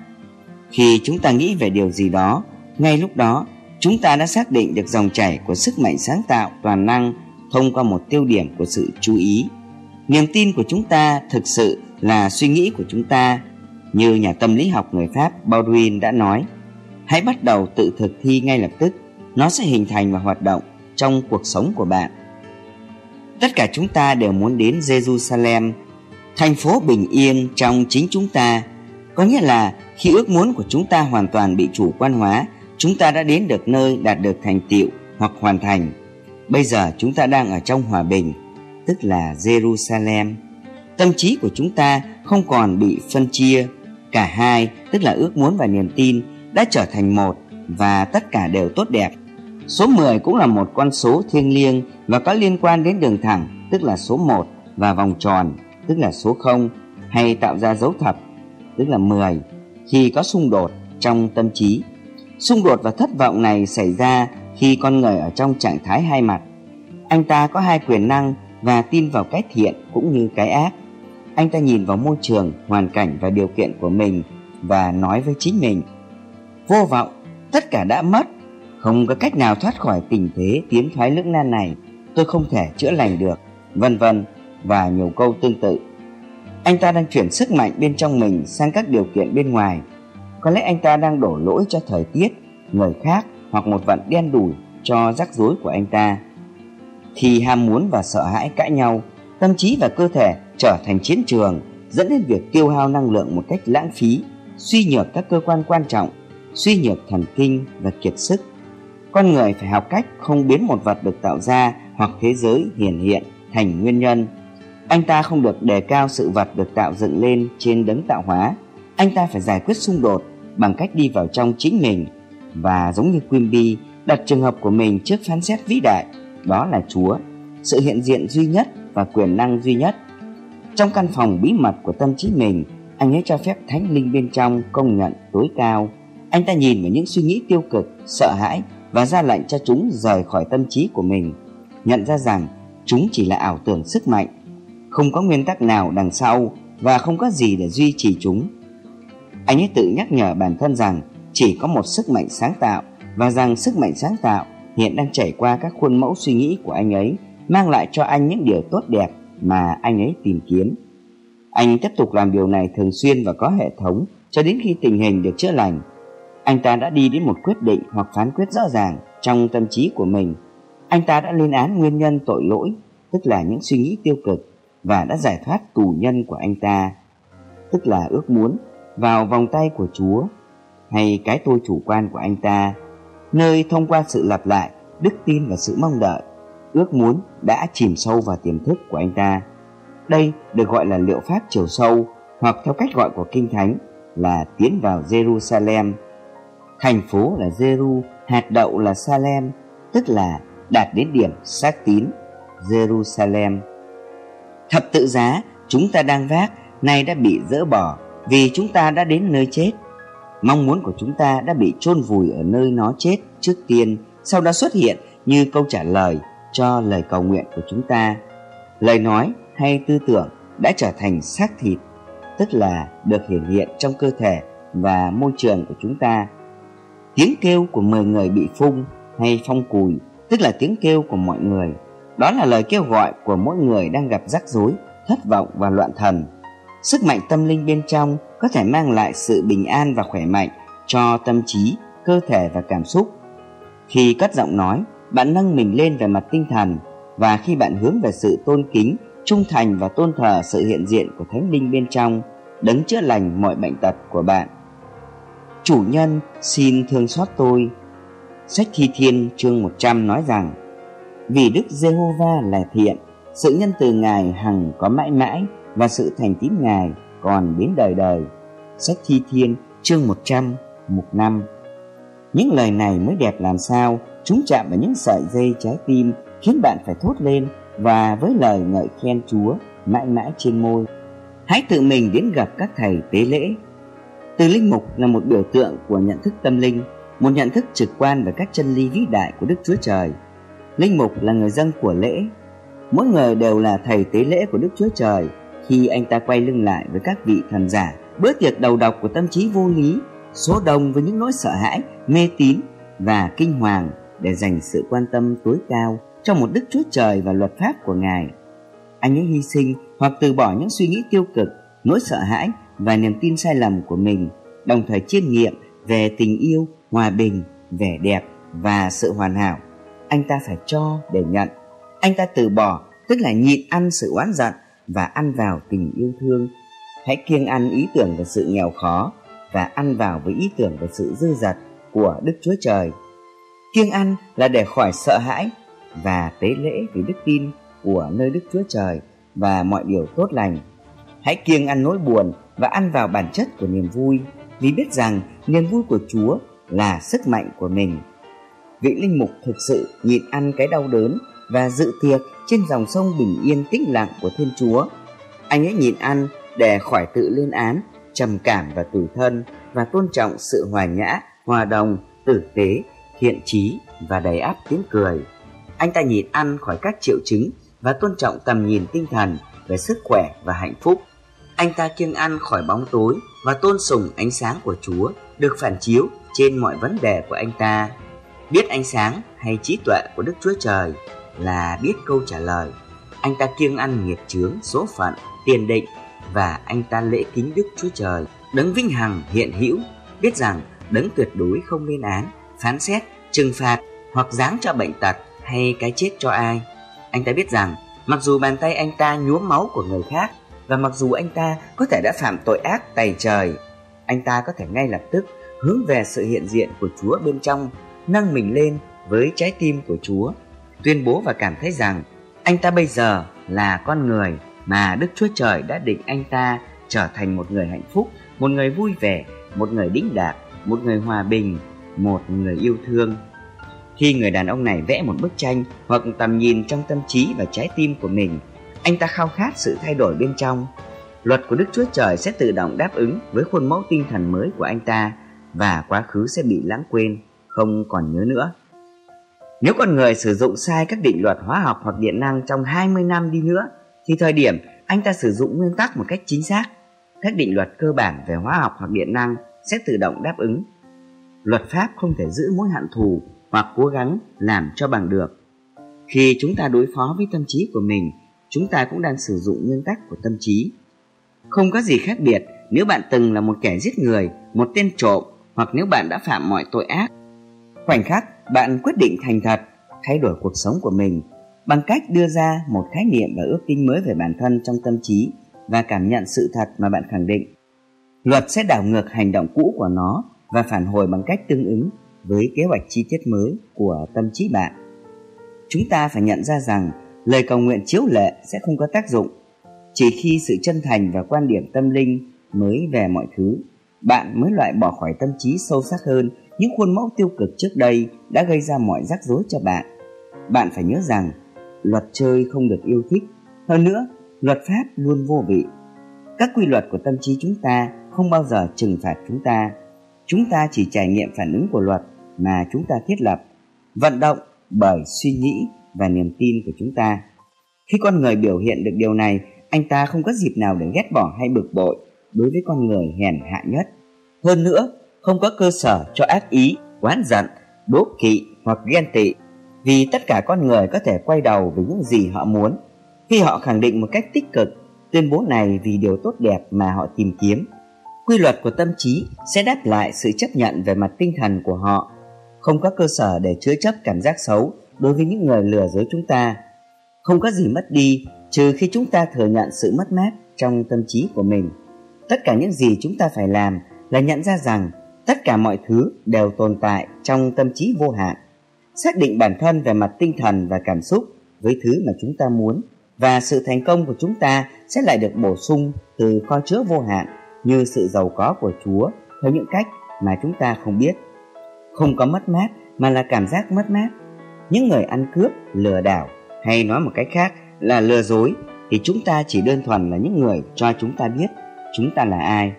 Khi chúng ta nghĩ về điều gì đó, ngay lúc đó, chúng ta đã xác định được dòng chảy của sức mạnh sáng tạo toàn năng thông qua một tiêu điểm của sự chú ý. Niềm tin của chúng ta thực sự là suy nghĩ của chúng ta, như nhà tâm lý học người Pháp baldwin đã nói. Hãy bắt đầu tự thực thi ngay lập tức, nó sẽ hình thành và hoạt động trong cuộc sống của bạn. Tất cả chúng ta đều muốn đến Jerusalem, thành phố bình yên trong chính chúng ta, có nghĩa là khi ước muốn của chúng ta hoàn toàn bị chủ quan hóa chúng ta đã đến được nơi đạt được thành tựu hoặc hoàn thành. Bây giờ chúng ta đang ở trong hòa bình, tức là Jerusalem. Tâm trí của chúng ta không còn bị phân chia, cả hai, tức là ước muốn và niềm tin, đã trở thành một và tất cả đều tốt đẹp. Số 10 cũng là một con số thiêng liêng và có liên quan đến đường thẳng, tức là số 1 và vòng tròn, tức là số 0 hay tạo ra dấu thập, tức là 10 khi có xung đột trong tâm trí. Xung đột và thất vọng này xảy ra khi con người ở trong trạng thái hai mặt. Anh ta có hai quyền năng và tin vào cái thiện cũng như cái ác. anh ta nhìn vào môi trường, hoàn cảnh và điều kiện của mình và nói với chính mình Vô vọng, tất cả đã mất. Không có cách nào thoát khỏi tình thế tiến thoái lưỡng nan này. Tôi không thể chữa lành được. Vân vân và nhiều câu tương tự. Anh ta đang chuyển sức mạnh bên trong mình sang các điều kiện bên ngoài Có lẽ anh ta đang đổ lỗi cho thời tiết, người khác hoặc một vận đen đủi cho rắc rối của anh ta Khi ham muốn và sợ hãi cãi nhau Tâm trí và cơ thể trở thành chiến trường dẫn đến việc tiêu hao năng lượng một cách lãng phí suy nhược các cơ quan quan trọng, suy nhược thần kinh và kiệt sức. Con người phải học cách không biến một vật được tạo ra hoặc thế giới hiển hiện thành nguyên nhân. Anh ta không được đề cao sự vật được tạo dựng lên trên đấng tạo hóa. Anh ta phải giải quyết xung đột bằng cách đi vào trong chính mình và giống như Quimby đặt trường hợp của mình trước phán xét vĩ đại, đó là Chúa, sự hiện diện duy nhất và quyền năng duy nhất. Trong căn phòng bí mật của tâm trí mình, anh ấy cho phép thánh linh bên trong công nhận tối cao. Anh ta nhìn vào những suy nghĩ tiêu cực, sợ hãi và ra lệnh cho chúng rời khỏi tâm trí của mình. Nhận ra rằng chúng chỉ là ảo tưởng sức mạnh, không có nguyên tắc nào đằng sau và không có gì để duy trì chúng. Anh ấy tự nhắc nhở bản thân rằng chỉ có một sức mạnh sáng tạo và rằng sức mạnh sáng tạo hiện đang chảy qua các khuôn mẫu suy nghĩ của anh ấy mang lại cho anh những điều tốt đẹp mà anh ấy tìm kiếm. Anh tiếp tục làm điều này thường xuyên và có hệ thống cho đến khi tình hình được chữa lành. Anh ta đã đi đến một quyết định hoặc phán quyết rõ ràng trong tâm trí của mình. Anh ta đã lên án nguyên nhân tội lỗi, tức là những suy nghĩ tiêu cực, và đã giải thoát tù nhân của anh ta, tức là ước muốn, vào vòng tay của Chúa, hay cái tôi chủ quan của anh ta, nơi thông qua sự lặp lại, đức tin và sự mong đợi, ước muốn đã chìm sâu vào tiềm thức của anh ta. Đây được gọi là liệu pháp chiều sâu hoặc theo cách gọi của Kinh Thánh là tiến vào Jerusalem. Thành phố là Jeru, hạt đậu là Salem, tức là đạt đến điểm xác tín, Jerusalem. Thập tự giá chúng ta đang vác nay đã bị dỡ bỏ vì chúng ta đã đến nơi chết. Mong muốn của chúng ta đã bị chôn vùi ở nơi nó chết trước tiên, sau đó xuất hiện như câu trả lời cho lời cầu nguyện của chúng ta. Lời nói hay tư tưởng đã trở thành xác thịt, tức là được hiện hiện trong cơ thể và môi trường của chúng ta. Tiếng kêu của 10 người bị phung hay phong cùi, tức là tiếng kêu của mọi người. Đó là lời kêu gọi của mỗi người đang gặp rắc rối, thất vọng và loạn thần. Sức mạnh tâm linh bên trong có thể mang lại sự bình an và khỏe mạnh cho tâm trí, cơ thể và cảm xúc. Khi cất giọng nói, bạn nâng mình lên về mặt tinh thần và khi bạn hướng về sự tôn kính trung thành và tôn thờ sự hiện diện của thánh linh bên trong đấng chữa lành mọi bệnh tật của bạn chủ nhân xin thương xót tôi sách thi thiên chương 100 nói rằng vì đức giê-hô-va là thiện sự nhân từ ngài hằng có mãi mãi và sự thành tín ngài còn đến đời đời sách thi thiên chương 100 mục năm những lời này mới đẹp làm sao chúng chạm vào những sợi dây trái tim khiến bạn phải thốt lên và với lời ngợi khen Chúa mãi mãi trên môi. Hãy tự mình đến gặp các thầy tế lễ. Từ linh mục là một biểu tượng của nhận thức tâm linh, một nhận thức trực quan về các chân lý vĩ đại của Đức Chúa Trời. Linh mục là người dân của lễ. Mỗi người đều là thầy tế lễ của Đức Chúa Trời khi anh ta quay lưng lại với các vị thần giả. Bữa tiệc đầu độc của tâm trí vô lý, số đông với những nỗi sợ hãi, mê tín và kinh hoàng để dành sự quan tâm tối cao cho một Đức Chúa Trời và luật pháp của Ngài. Anh ấy hy sinh hoặc từ bỏ những suy nghĩ tiêu cực, nỗi sợ hãi và niềm tin sai lầm của mình, đồng thời chiêm nghiệm về tình yêu, hòa bình, vẻ đẹp và sự hoàn hảo. Anh ta phải cho để nhận. Anh ta từ bỏ, tức là nhịn ăn sự oán giận và ăn vào tình yêu thương. Hãy kiêng ăn ý tưởng về sự nghèo khó và ăn vào với ý tưởng về sự dư dật của Đức Chúa Trời. Kiêng ăn là để khỏi sợ hãi và tế lễ vì đức tin của nơi Đức Chúa Trời và mọi điều tốt lành. Hãy kiêng ăn nỗi buồn và ăn vào bản chất của niềm vui vì biết rằng niềm vui của Chúa là sức mạnh của mình. Vị linh mục thực sự nhịn ăn cái đau đớn và dự tiệc trên dòng sông bình yên tĩnh lặng của Thiên Chúa. Anh ấy nhịn ăn để khỏi tự lên án, trầm cảm và tủi thân và tôn trọng sự hòa nhã, hòa đồng, tử tế, thiện trí và đầy áp tiếng cười. Anh ta nhịn ăn khỏi các triệu chứng và tôn trọng tầm nhìn tinh thần về sức khỏe và hạnh phúc. Anh ta kiêng ăn khỏi bóng tối và tôn sùng ánh sáng của Chúa được phản chiếu trên mọi vấn đề của anh ta. Biết ánh sáng hay trí tuệ của Đức Chúa Trời là biết câu trả lời. Anh ta kiêng ăn nghiệp chướng, số phận, tiền định và anh ta lễ kính Đức Chúa Trời, đấng vinh hằng hiện hữu, biết rằng đấng tuyệt đối không lên án, phán xét, trừng phạt hoặc giáng cho bệnh tật hay cái chết cho ai. Anh ta biết rằng mặc dù bàn tay anh ta nhuốm máu của người khác và mặc dù anh ta có thể đã phạm tội ác tày trời, anh ta có thể ngay lập tức hướng về sự hiện diện của Chúa bên trong, nâng mình lên với trái tim của Chúa, tuyên bố và cảm thấy rằng anh ta bây giờ là con người mà Đức Chúa Trời đã định anh ta trở thành một người hạnh phúc, một người vui vẻ, một người đĩnh đạc, một người hòa bình, một người yêu thương. Khi người đàn ông này vẽ một bức tranh hoặc tầm nhìn trong tâm trí và trái tim của mình, anh ta khao khát sự thay đổi bên trong. Luật của Đức Chúa Trời sẽ tự động đáp ứng với khuôn mẫu tinh thần mới của anh ta và quá khứ sẽ bị lãng quên, không còn nhớ nữa. Nếu con người sử dụng sai các định luật hóa học hoặc điện năng trong 20 năm đi nữa, thì thời điểm anh ta sử dụng nguyên tắc một cách chính xác, các định luật cơ bản về hóa học hoặc điện năng sẽ tự động đáp ứng. Luật pháp không thể giữ mối hạn thù hoặc cố gắng làm cho bằng được. Khi chúng ta đối phó với tâm trí của mình, chúng ta cũng đang sử dụng nguyên tắc của tâm trí. Không có gì khác biệt nếu bạn từng là một kẻ giết người, một tên trộm hoặc nếu bạn đã phạm mọi tội ác. Khoảnh khắc bạn quyết định thành thật, thay đổi cuộc sống của mình bằng cách đưa ra một khái niệm và ước tính mới về bản thân trong tâm trí và cảm nhận sự thật mà bạn khẳng định. Luật sẽ đảo ngược hành động cũ của nó và phản hồi bằng cách tương ứng với kế hoạch chi tiết mới của tâm trí bạn. Chúng ta phải nhận ra rằng lời cầu nguyện chiếu lệ sẽ không có tác dụng chỉ khi sự chân thành và quan điểm tâm linh mới về mọi thứ bạn mới loại bỏ khỏi tâm trí sâu sắc hơn những khuôn mẫu tiêu cực trước đây đã gây ra mọi rắc rối cho bạn. Bạn phải nhớ rằng, luật chơi không được yêu thích. Hơn nữa, luật pháp luôn vô vị. Các quy luật của tâm trí chúng ta không bao giờ trừng phạt chúng ta. Chúng ta chỉ trải nghiệm phản ứng của luật mà chúng ta thiết lập, vận động bởi suy nghĩ và niềm tin của chúng ta. Khi con người biểu hiện được điều này, anh ta không có dịp nào để ghét bỏ hay bực bội đối với con người hèn hạ nhất. Hơn nữa không có cơ sở cho ác ý, oán giận, đố kỵ hoặc ghen tị, vì tất cả con người có thể quay đầu với những gì họ muốn. Khi họ khẳng định một cách tích cực, tuyên bố này vì điều tốt đẹp mà họ tìm kiếm. Quy luật của tâm trí sẽ đáp lại sự chấp nhận về mặt tinh thần của họ. Không có cơ sở để chứa chấp cảm giác xấu đối với những người lừa dối chúng ta. Không có gì mất đi trừ khi chúng ta thừa nhận sự mất mát trong tâm trí của mình. Tất cả những gì chúng ta phải làm là nhận ra rằng tất cả mọi thứ đều tồn tại trong tâm trí vô hạn xác định bản thân về mặt tinh thần và cảm xúc với thứ mà chúng ta muốn và sự thành công của chúng ta sẽ lại được bổ sung từ kho chứa vô hạn như sự giàu có của Chúa theo những cách mà chúng ta không biết. Không có mất mát mà là cảm giác mất mát. Những người ăn cướp, lừa đảo hay nói một cách khác là lừa dối thì chúng ta chỉ đơn thuần là những người cho chúng ta biết chúng ta là ai.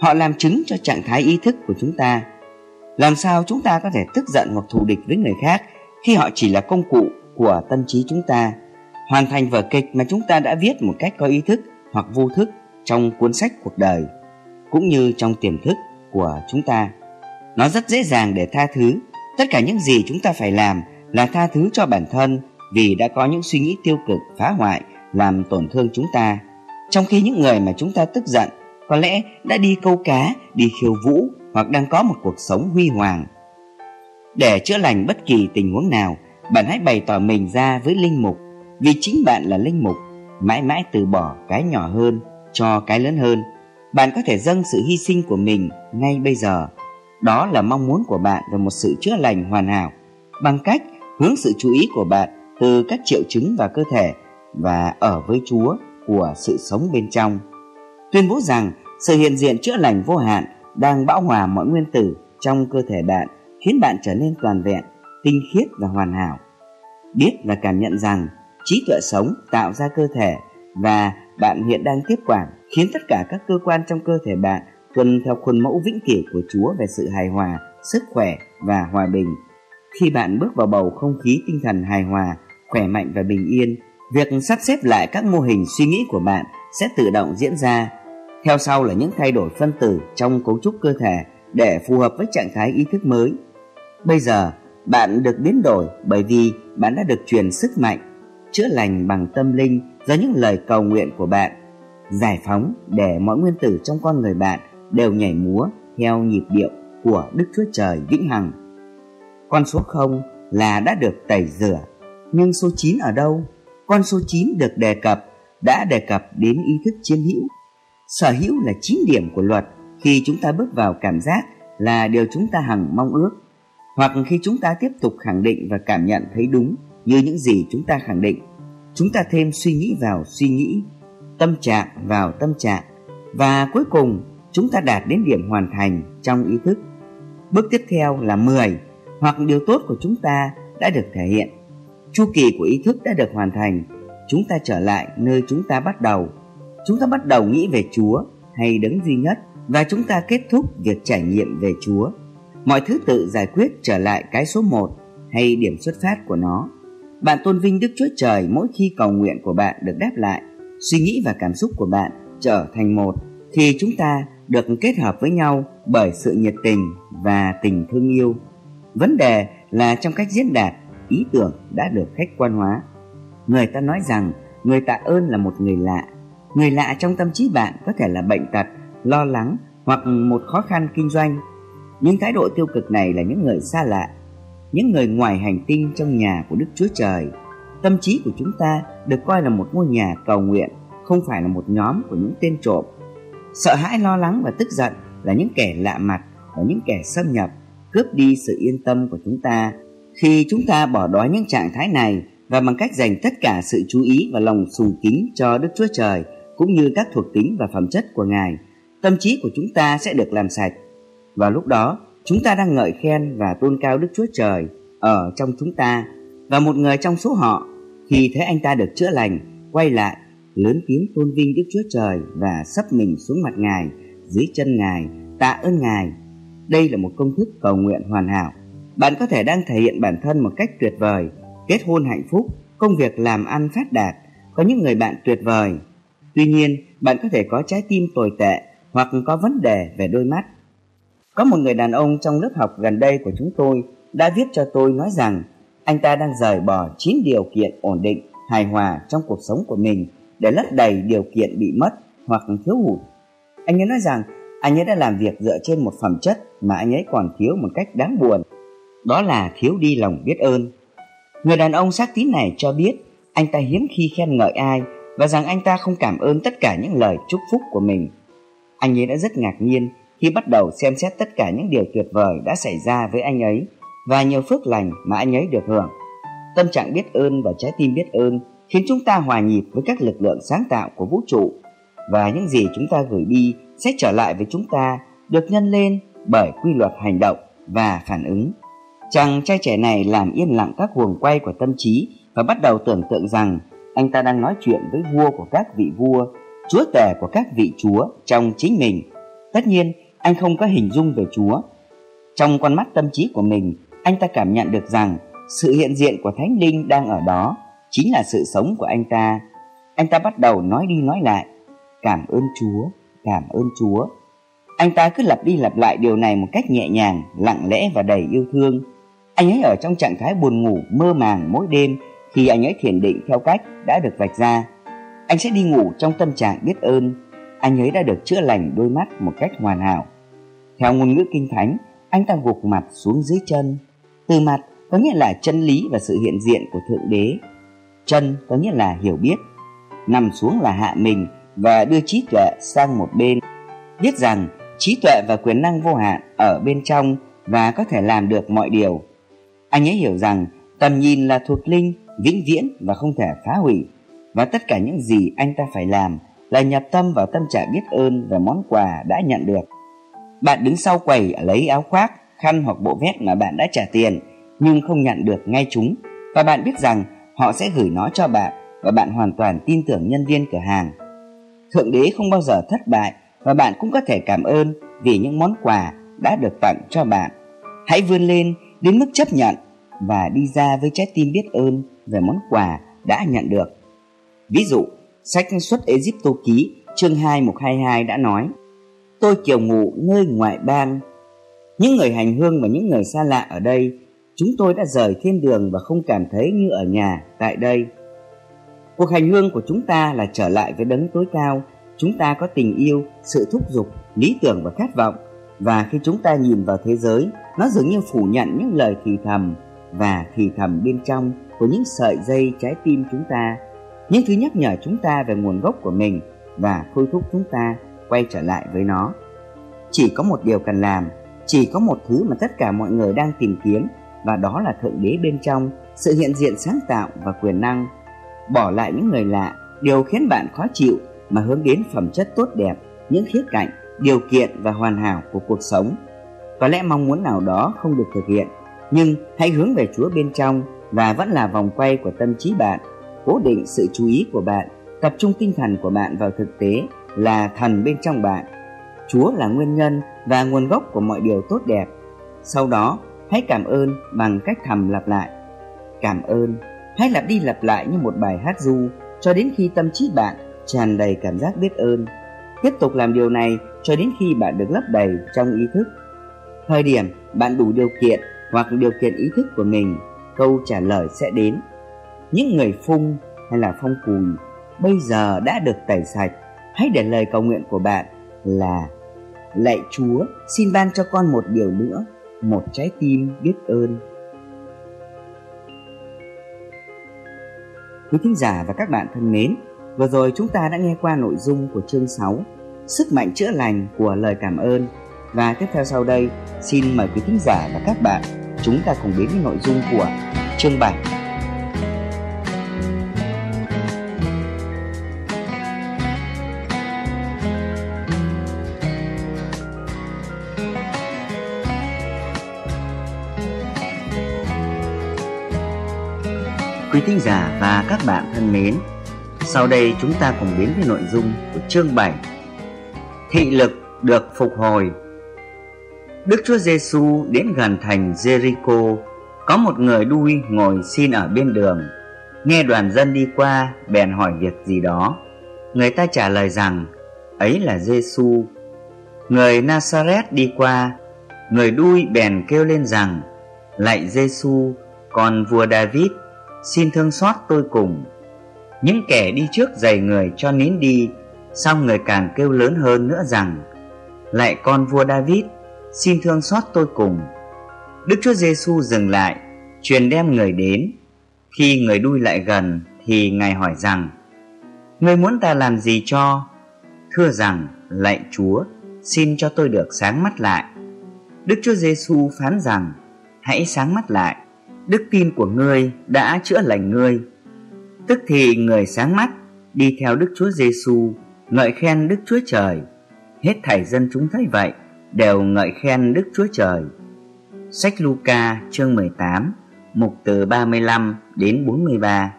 Họ làm chứng cho trạng thái ý thức của chúng ta. Làm sao chúng ta có thể tức giận hoặc thù địch với người khác khi họ chỉ là công cụ của tâm trí chúng ta, hoàn thành vở kịch mà chúng ta đã viết một cách có ý thức hoặc vô thức trong cuốn sách cuộc đời, cũng như trong tiềm thức của chúng ta. Nó rất dễ dàng để tha thứ. Tất cả những gì chúng ta phải làm là tha thứ cho bản thân vì đã có những suy nghĩ tiêu cực phá hoại làm tổn thương chúng ta trong khi những người mà chúng ta tức giận có lẽ đã đi câu cá, đi khiêu vũ, hoặc đang có một cuộc sống huy hoàng. Để chữa lành bất kỳ tình huống nào, bạn hãy bày tỏ mình ra với linh mục, vì chính bạn là linh mục, mãi mãi từ bỏ cái nhỏ hơn cho cái lớn hơn. Bạn có thể dâng sự hy sinh của mình ngay bây giờ. Đó là mong muốn của bạn về một sự chữa lành hoàn hảo, bằng cách hướng sự chú ý của bạn từ các triệu chứng và cơ thể và ở với Chúa của sự sống bên trong. Tuyên bố rằng sự hiện diện chữa lành vô hạn đang bão hòa mọi nguyên tử trong cơ thể bạn khiến bạn trở nên toàn vẹn, tinh khiết và hoàn hảo. Biết và cảm nhận rằng trí tuệ sống tạo ra cơ thể và bạn hiện đang tiếp quản khiến tất cả các cơ quan trong cơ thể bạn tuân theo khuôn mẫu vĩnh cửu của Chúa về sự hài hòa, sức khỏe và hòa bình. Khi bạn bước vào bầu không khí tinh thần hài hòa, khỏe mạnh và bình yên, việc sắp xếp lại các mô hình suy nghĩ của bạn sẽ tự động diễn ra. Theo sau là những thay đổi phân tử trong cấu trúc cơ thể để phù hợp với trạng thái ý thức mới. Bây giờ, bạn được biến đổi bởi vì bạn đã được truyền sức mạnh, chữa lành bằng tâm linh do những lời cầu nguyện của bạn, giải phóng để mọi nguyên tử trong con người bạn đều nhảy múa theo nhịp điệu của Đức Chúa Trời vĩnh hằng. Con số 0 là đã được tẩy rửa, nhưng số 9 ở đâu? Con số 9 được đề cập đã đề cập đến ý thức chiếm hữu. Sở hữu là 9 điểm của luật khi chúng ta bước vào cảm giác là điều chúng ta hằng mong ước. Hoặc khi chúng ta tiếp tục khẳng định và cảm nhận thấy đúng như những gì chúng ta khẳng định, chúng ta thêm suy nghĩ vào suy nghĩ, tâm trạng vào tâm trạng và cuối cùng chúng ta đạt đến điểm hoàn thành trong ý thức. Bước tiếp theo là 10 hoặc điều tốt của chúng ta đã được thể hiện. Chu kỳ của ý thức đã được hoàn thành chúng ta trở lại nơi chúng ta bắt đầu chúng ta bắt đầu nghĩ về chúa hay đấng duy nhất và chúng ta kết thúc việc trải nghiệm về chúa mọi thứ tự giải quyết trở lại cái số một hay điểm xuất phát của nó. Bạn tôn vinh Đức Chúa Trời mỗi khi cầu nguyện của bạn được đáp lại, suy nghĩ và cảm xúc của bạn trở thành một khi chúng ta được kết hợp với nhau bởi sự nhiệt tình và tình thương yêu. Vấn đề là trong cách diễn đạt, ý tưởng đã được khách quan hóa. Người ta nói rằng người tạ ơn là một người lạ. Người lạ trong tâm trí bạn có thể là bệnh tật, lo lắng hoặc một khó khăn kinh doanh những thái độ tiêu cực này là những người xa lạ, những người ngoài hành tinh trong nhà của Đức Chúa Trời. Tâm trí của chúng ta được coi là một ngôi nhà cầu nguyện, không phải là một nhóm của những tên trộm. Sợ hãi, lo lắng và tức giận là những kẻ lạ mặt và những kẻ xâm nhập, cướp đi sự yên tâm của chúng ta. Khi chúng ta bỏ đói những trạng thái này và bằng cách dành tất cả sự chú ý và lòng sùng kính cho Đức Chúa Trời cũng như các thuộc tính và phẩm chất của Ngài, tâm trí của chúng ta sẽ được làm sạch và lúc đó, chúng ta đang ngợi khen và tôn cao Đức Chúa Trời ở trong chúng ta và một người trong số họ khi thấy anh ta được chữa lành quay lại lớn tiếng tôn vinh Đức Chúa Trời và sắp mình xuống mặt Ngài dưới chân Ngài tạ ơn Ngài. Đây là một công thức cầu nguyện hoàn hảo. Bạn có thể đang thể hiện bản thân một cách tuyệt vời, kết hôn hạnh phúc, công việc làm ăn phát đạt, có những người bạn tuyệt vời. Tuy nhiên, bạn có thể có trái tim tồi tệ hoặc có vấn đề về đôi mắt có một người đàn ông trong lớp học gần đây của chúng tôi đã viết cho tôi nói rằng anh ta đang rời bỏ 9 điều kiện ổn định, hài hòa trong cuộc sống của mình để lấp đầy điều kiện bị mất hoặc thiếu hụt. Anh ấy nói rằng anh ấy đã làm việc dựa trên một phẩm chất mà anh ấy còn thiếu một cách đáng buồn. Đó là thiếu đi lòng biết ơn. Người đàn ông xác tín này cho biết, anh ta hiếm khi khen ngợi ai và rằng anh ta không cảm ơn tất cả những lời chúc phúc của mình. Anh ấy đã rất ngạc nhiên khi bắt đầu xem xét tất cả những điều tuyệt vời đã xảy ra với anh ấy và nhiều phước lành mà anh ấy được hưởng. Tâm trạng biết ơn và trái tim biết ơn khiến chúng ta hòa nhịp với các lực lượng sáng tạo của vũ trụ và những gì chúng ta gửi đi sẽ trở lại với chúng ta được nhân lên bởi quy luật hành động và phản ứng. Chàng trai trẻ này làm yên lặng các guồng quay của tâm trí và bắt đầu tưởng tượng rằng anh ta đang nói chuyện với vua của các vị vua, chúa tể của các vị chúa trong chính mình. Tất nhiên, anh không có hình dung về Chúa. Trong con mắt tâm trí của mình, anh ta cảm nhận được rằng sự hiện diện của Thánh Linh đang ở đó chính là sự sống của anh ta. Anh ta bắt đầu nói đi nói lại, cảm ơn Chúa, cảm ơn Chúa. Anh ta cứ lặp đi lặp lại điều này một cách nhẹ nhàng, lặng lẽ và đầy yêu thương. Anh ấy ở trong trạng thái buồn ngủ, mơ màng mỗi đêm khi anh ấy thiền định theo cách đã được vạch ra. Anh sẽ đi ngủ trong tâm trạng biết ơn. Anh ấy đã được chữa lành đôi mắt một cách hoàn hảo. Theo ngôn ngữ kinh thánh, anh ta gục mặt xuống dưới chân. Từ mặt có nghĩa là chân lý và sự hiện diện của Thượng Đế. Chân có nghĩa là hiểu biết. Nằm xuống là hạ mình và đưa trí tuệ sang một bên. Biết rằng trí tuệ và quyền năng vô hạn ở bên trong và có thể làm được mọi điều. Anh ấy hiểu rằng tầm nhìn là thuộc linh, vĩnh viễn và không thể phá hủy. Và tất cả những gì anh ta phải làm là nhập tâm vào tâm trạng biết ơn về món quà đã nhận được. Bạn đứng sau quầy lấy áo khoác, khăn hoặc bộ vest mà bạn đã trả tiền nhưng không nhận được ngay chúng và bạn biết rằng họ sẽ gửi nó cho bạn và bạn hoàn toàn tin tưởng nhân viên cửa hàng. Thượng đế không bao giờ thất bại và bạn cũng có thể cảm ơn vì những món quà đã được tặng cho bạn. Hãy vươn lên đến mức chấp nhận và đi ra với trái tim biết ơn về món quà đã nhận được. Ví dụ, sách xuất Egypto ký chương 2 mục 22 đã nói Tôi kiều ngụ nơi ngoại bang Những người hành hương và những người xa lạ ở đây Chúng tôi đã rời thiên đường và không cảm thấy như ở nhà tại đây. Cuộc hành hương của chúng ta là trở lại với đấng tối cao. Chúng ta có tình yêu, sự thúc giục, lý tưởng và khát vọng. Và khi chúng ta nhìn vào thế giới Nó dường như phủ nhận những lời thì thầm. Và thì thầm bên trong của những sợi dây trái tim chúng ta. Những thứ nhắc nhở chúng ta về nguồn gốc của mình Và thôi thúc chúng ta quay trở lại với nó. Chỉ có một điều cần làm Chỉ có một thứ mà tất cả mọi người đang tìm kiếm Và đó là Thượng Đế bên trong Sự hiện diện sáng tạo và quyền năng. Bỏ lại những người lạ Điều khiến bạn khó chịu Mà hướng đến phẩm chất tốt đẹp Những khía cạnh, điều kiện và hoàn hảo của cuộc sống. Có lẽ mong muốn nào đó không được thực hiện nhưng hãy hướng về Chúa bên trong Và vẫn là vòng quay của tâm trí bạn Cố định sự chú ý của bạn, Tập trung tinh thần của bạn vào thực tế Là thần bên trong bạn Chúa là nguyên nhân và nguồn gốc của mọi điều tốt đẹp Sau đó, hãy cảm ơn bằng cách thầm lặp lại Cảm ơn, Hãy lặp đi lặp lại như một bài hát ru cho đến khi tâm trí bạn tràn đầy cảm giác biết ơn. Tiếp tục làm điều này cho đến khi bạn được lấp đầy trong ý thức. Thời điểm bạn đủ điều kiện hoặc điều kiện ý thức của mình, câu trả lời sẽ đến. Những người phung hay là phong cùi bây giờ đã được tẩy sạch. Hãy để lời cầu nguyện của bạn là Lạy Chúa, xin ban cho con một điều nữa, một trái tim biết ơn. Quý thính giả và các bạn thân mến, vừa rồi chúng ta đã nghe qua nội dung của chương 6, Sức mạnh chữa lành của lời cảm ơn. Và tiếp theo sau đây, xin mời quý thính giả và các bạn chúng ta cùng đến với nội dung của chương 7 Quý thính giả và các bạn thân mến, sau đây chúng ta cùng đến với nội dung của chương 7. Thị lực được phục hồi. Đức Chúa Giêsu đến gần thành Jericho, có một người đuôi ngồi xin ở bên đường. Nghe đoàn dân đi qua, bèn hỏi việc gì đó. Người ta trả lời rằng, ấy là Giêsu. Người Nazareth đi qua, người đuôi bèn kêu lên rằng, lạy Giêsu, còn vua David, xin thương xót tôi cùng những kẻ đi trước dày người cho nín đi xong người càng kêu lớn hơn nữa rằng lại con vua david xin thương xót tôi cùng. Đức chúa giêsu dừng lại, truyền đem người đến. Khi người đuôi lại gần thì ngài hỏi rằng, người muốn ta làm gì cho? Thưa rằng, lạy chúa, xin cho tôi được sáng mắt lại. Đức chúa giêsu phán rằng, hãy sáng mắt lại, đức tin của ngươi đã chữa lành ngươi. Tức thì người sáng mắt, đi theo Đức Chúa Giêsu ngợi khen Đức Chúa Trời. Hết thảy dân chúng thấy vậy đều ngợi khen Đức Chúa Trời. Sách Luca chương 18, mục từ 35 đến 43.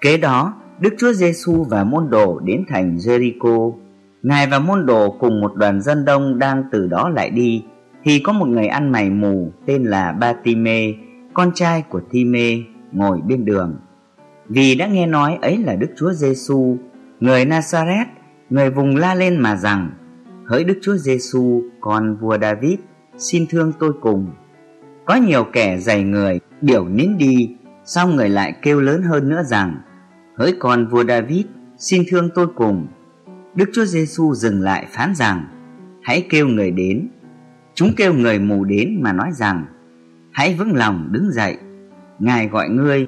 Kế đó, Đức Chúa Giêsu và môn đồ đến thành Jericho. Ngài và môn đồ cùng một đoàn dân đông đang từ đó lại đi, thì có một người ăn mày mù tên là Batime, con trai của Thime, ngồi bên đường. Vì đã nghe nói ấy là Đức Chúa Giêsu, người Nazareth, người vùng la lên mà rằng: Hỡi Đức Chúa Giêsu, con vua David, xin thương tôi cùng. Có nhiều kẻ dày người biểu nín đi, xong người lại kêu lớn hơn nữa rằng: Hỡi con vua David, xin thương tôi cùng. Đức Chúa Giêsu dừng lại phán rằng: Hãy kêu người đến. Chúng kêu người mù đến mà nói rằng: hãy vững lòng đứng dậy ngài gọi ngươi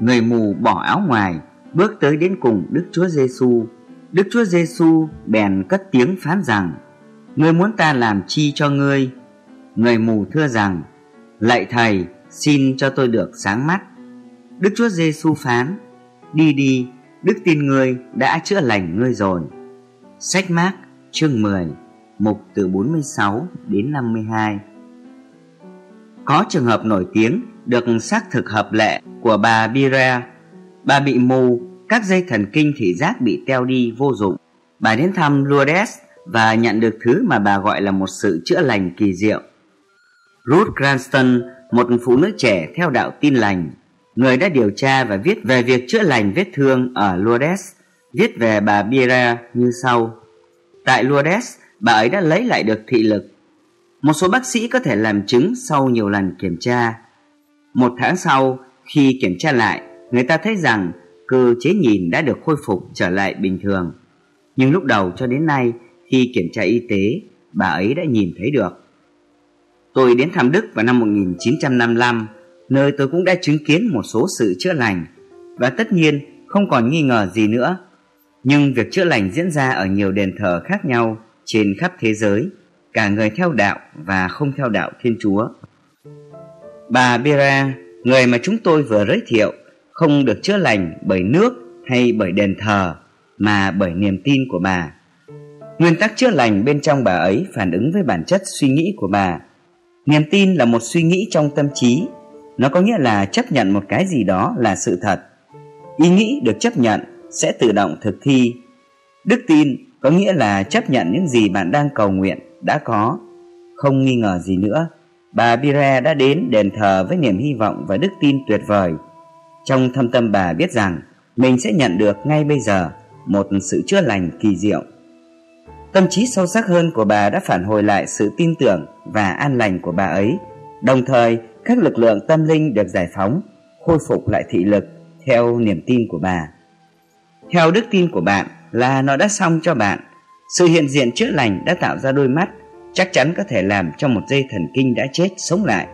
người mù bỏ áo ngoài bước tới đến cùng đức chúa giêsu đức chúa giêsu bèn cất tiếng phán rằng ngươi muốn ta làm chi cho ngươi? Người mù thưa rằng lạy thầy xin cho tôi được sáng mắt. Đức chúa giêsu phán đi đi đức tin ngươi đã chữa lành ngươi rồi. Sách mác chương 10 mục từ 46 đến 52 có trường hợp nổi tiếng được xác thực hợp lệ của bà Bira. Bà bị mù, các dây thần kinh thị giác bị teo đi vô dụng. Bà đến thăm Lourdes và nhận được thứ mà bà gọi là một sự chữa lành kỳ diệu. Ruth Cranston, một phụ nữ trẻ theo đạo tin lành, người đã điều tra và viết về việc chữa lành vết thương ở Lourdes, viết về bà Bira như sau. Tại Lourdes, bà ấy đã lấy lại được thị lực. Một số bác sĩ có thể làm chứng sau nhiều lần kiểm tra. Một tháng sau, khi kiểm tra lại, người ta thấy rằng cơ chế nhìn đã được khôi phục trở lại bình thường. Nhưng lúc đầu cho đến nay, khi kiểm tra y tế, bà ấy đã nhìn thấy được. Tôi đến thăm Đức vào năm 1955, nơi tôi cũng đã chứng kiến một số sự chữa lành và tất nhiên không còn nghi ngờ gì nữa. Nhưng việc chữa lành diễn ra ở nhiều đền thờ khác nhau trên khắp thế giới, cả người theo đạo và không theo đạo Thiên Chúa. Bà Bera, người mà chúng tôi vừa giới thiệu, không được chữa lành bởi nước hay bởi đền thờ, mà bởi niềm tin của bà. Nguyên tắc chữa lành bên trong bà ấy phản ứng với bản chất suy nghĩ của bà. Niềm tin là một suy nghĩ trong tâm trí, nó có nghĩa là chấp nhận một cái gì đó là sự thật. Ý nghĩ được chấp nhận sẽ tự động thực thi. Đức tin có nghĩa là chấp nhận những gì bạn đang cầu nguyện đã có. Không nghi ngờ gì nữa, bà Bire đã đến đền thờ với niềm hy vọng và đức tin tuyệt vời. Trong thâm tâm bà biết rằng mình sẽ nhận được ngay bây giờ một sự chữa lành kỳ diệu. Tâm trí sâu sắc hơn của bà đã phản hồi lại sự tin tưởng và an lành của bà ấy. Đồng thời, các lực lượng tâm linh được giải phóng, khôi phục lại thị lực theo niềm tin của bà. Theo đức tin của bạn là nó đã xong cho bạn. Sự hiện diện chữa lành đã tạo ra đôi mắt, chắc chắn có thể làm cho một dây thần kinh đã chết sống lại.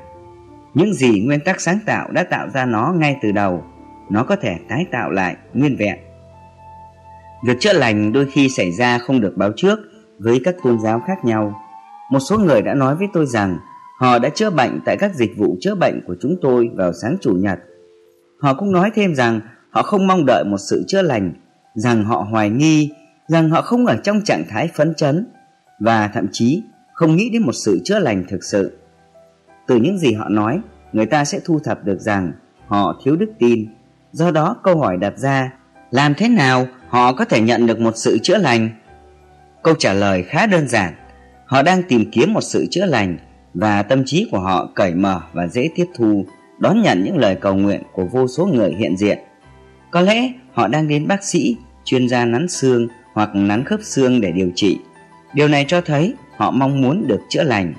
Những gì nguyên tắc sáng tạo đã tạo ra nó ngay từ đầu, nó có thể tái tạo lại nguyên vẹn. Việc chữa lành đôi khi xảy ra không được báo trước với các tôn giáo khác nhau. Một số người đã nói với tôi rằng họ đã chữa bệnh tại các dịch vụ chữa bệnh của chúng tôi vào sáng chủ nhật. Họ cũng nói thêm rằng họ không mong đợi một sự chữa lành, rằng họ hoài nghi, rằng họ không ở trong trạng thái phấn chấn và thậm chí không nghĩ đến một sự chữa lành thực sự. Từ những gì họ nói, người ta sẽ thu thập được rằng họ thiếu đức tin. Do đó câu hỏi đặt ra, làm thế nào họ có thể nhận được một sự chữa lành? Câu trả lời khá đơn giản. Họ đang tìm kiếm một sự chữa lành và tâm trí của họ cởi mở và dễ tiếp thu, đón nhận những lời cầu nguyện của vô số người hiện diện. Có lẽ họ đang đến bác sĩ, chuyên gia nắn xương hoặc nắn khớp xương để điều trị. Điều này cho thấy họ mong muốn được chữa lành.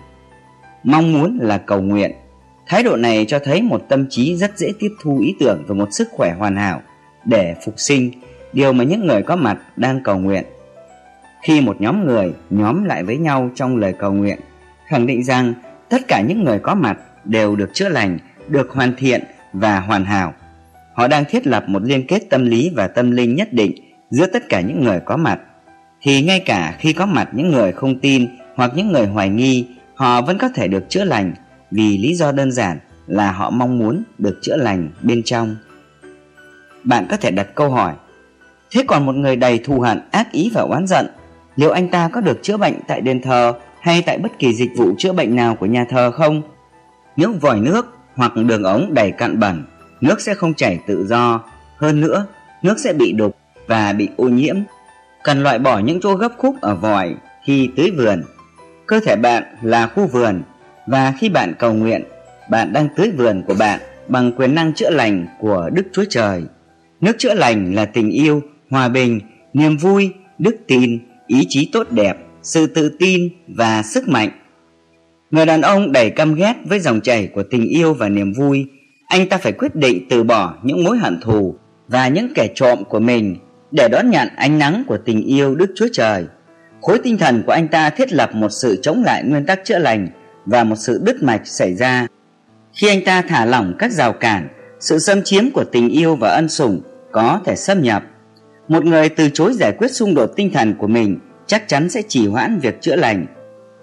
Mong muốn là cầu nguyện. Thái độ này cho thấy một tâm trí rất dễ tiếp thu ý tưởng về một sức khỏe hoàn hảo để phục sinh, điều mà những người có mặt đang cầu nguyện. Khi một nhóm người nhóm lại với nhau trong lời cầu nguyện, khẳng định rằng tất cả những người có mặt đều được chữa lành, được hoàn thiện và hoàn hảo. Họ đang thiết lập một liên kết tâm lý và tâm linh nhất định giữa tất cả những người có mặt. Thì ngay cả khi có mặt những người không tin hoặc những người hoài nghi, họ vẫn có thể được chữa lành vì lý do đơn giản là họ mong muốn được chữa lành bên trong. Bạn có thể đặt câu hỏi, thế còn một người đầy thù hận, ác ý và oán giận, liệu anh ta có được chữa bệnh tại đền thờ hay tại bất kỳ dịch vụ chữa bệnh nào của nhà thờ không? Những vòi nước hoặc đường ống đầy cặn bẩn, nước sẽ không chảy tự do. Hơn nữa, nước sẽ bị đục và bị ô nhiễm. Cần loại bỏ những chỗ gấp khúc ở vòi khi tưới vườn. Cơ thể bạn là khu vườn và khi bạn cầu nguyện, bạn đang tưới vườn của bạn bằng quyền năng chữa lành của Đức Chúa Trời. Nước chữa lành là tình yêu, hòa bình, niềm vui, đức tin, ý chí tốt đẹp, sự tự tin và sức mạnh. Người đàn ông đầy căm ghét với dòng chảy của tình yêu và niềm vui, anh ta phải quyết định từ bỏ những mối hận thù và những kẻ trộm của mình để đón nhận ánh nắng của tình yêu Đức Chúa Trời. Khối tinh thần của anh ta thiết lập một sự chống lại nguyên tắc chữa lành và một sự đứt mạch xảy ra. Khi anh ta thả lỏng các rào cản, sự xâm chiếm của tình yêu và ân sủng có thể xâm nhập. Một người từ chối giải quyết xung đột tinh thần của mình chắc chắn sẽ trì hoãn việc chữa lành.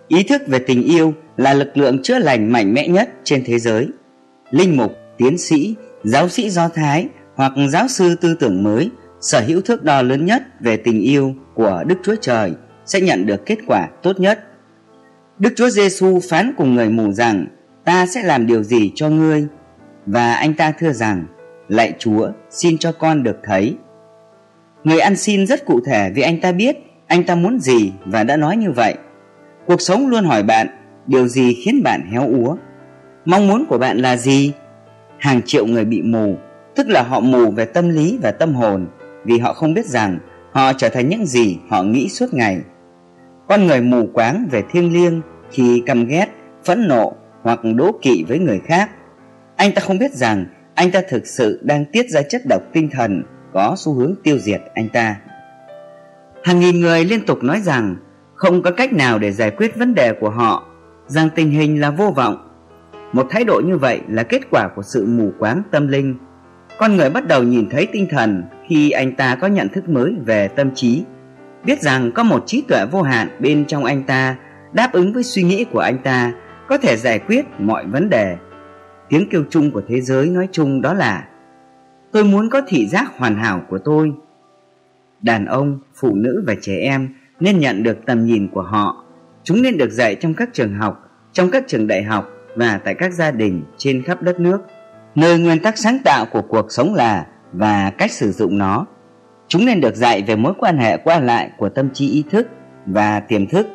Ý thức về tình yêu là lực lượng chữa lành mạnh mẽ nhất trên thế giới. Linh mục, tiến sĩ, giáo sĩ Do Thái hoặc giáo sư tư tưởng mới sở hữu thước đo lớn nhất về tình yêu của Đức Chúa Trời sẽ nhận được kết quả tốt nhất. Đức Chúa Giêsu phán cùng người mù rằng ta sẽ làm điều gì cho ngươi và anh ta thưa rằng lạy Chúa xin cho con được thấy. Người ăn xin rất cụ thể vì anh ta biết anh ta muốn gì và đã nói như vậy. Cuộc sống luôn hỏi bạn điều gì khiến bạn héo úa. Mong muốn của bạn là gì? Hàng triệu người bị mù, tức là họ mù về tâm lý và tâm hồn vì họ không biết rằng họ trở thành những gì họ nghĩ suốt ngày. Con người mù quáng về thiêng liêng khi căm ghét, phẫn nộ hoặc đố kỵ với người khác. Anh ta không biết rằng anh ta thực sự đang tiết ra chất độc tinh thần có xu hướng tiêu diệt anh ta. Hàng nghìn người liên tục nói rằng không có cách nào để giải quyết vấn đề của họ, rằng tình hình là vô vọng. Một thái độ như vậy là kết quả của sự mù quáng tâm linh. Con người bắt đầu nhìn thấy tinh thần khi anh ta có nhận thức mới về tâm trí, biết rằng có một trí tuệ vô hạn bên trong anh ta đáp ứng với suy nghĩ của anh ta có thể giải quyết mọi vấn đề. Tiếng kêu chung của thế giới nói chung đó là Tôi muốn có thị giác hoàn hảo của tôi. Đàn ông, phụ nữ và trẻ em nên nhận được tầm nhìn của họ. Chúng nên được dạy trong các trường học, trong các trường đại học và tại các gia đình trên khắp đất nước, nơi nguyên tắc sáng tạo của cuộc sống là và cách sử dụng nó. Chúng nên được dạy về mối quan hệ qua lại của tâm trí ý thức và tiềm thức.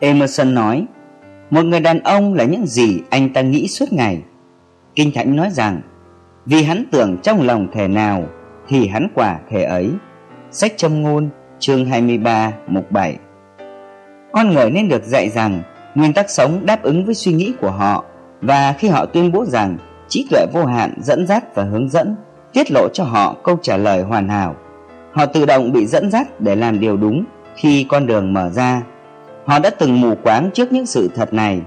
Emerson nói, một người đàn ông là những gì anh ta nghĩ suốt ngày. Kinh Thánh nói rằng, vì hắn tưởng trong lòng thể nào thì hắn quả thể ấy. Sách châm ngôn chương 23 mục 7 Con người nên được dạy rằng nguyên tắc sống đáp ứng với suy nghĩ của họ và khi họ tuyên bố rằng trí tuệ vô hạn dẫn dắt và hướng dẫn tiết lộ cho họ câu trả lời hoàn hảo. Họ tự động bị dẫn dắt để làm điều đúng khi con đường mở ra. Họ đã từng mù quáng trước những sự thật này.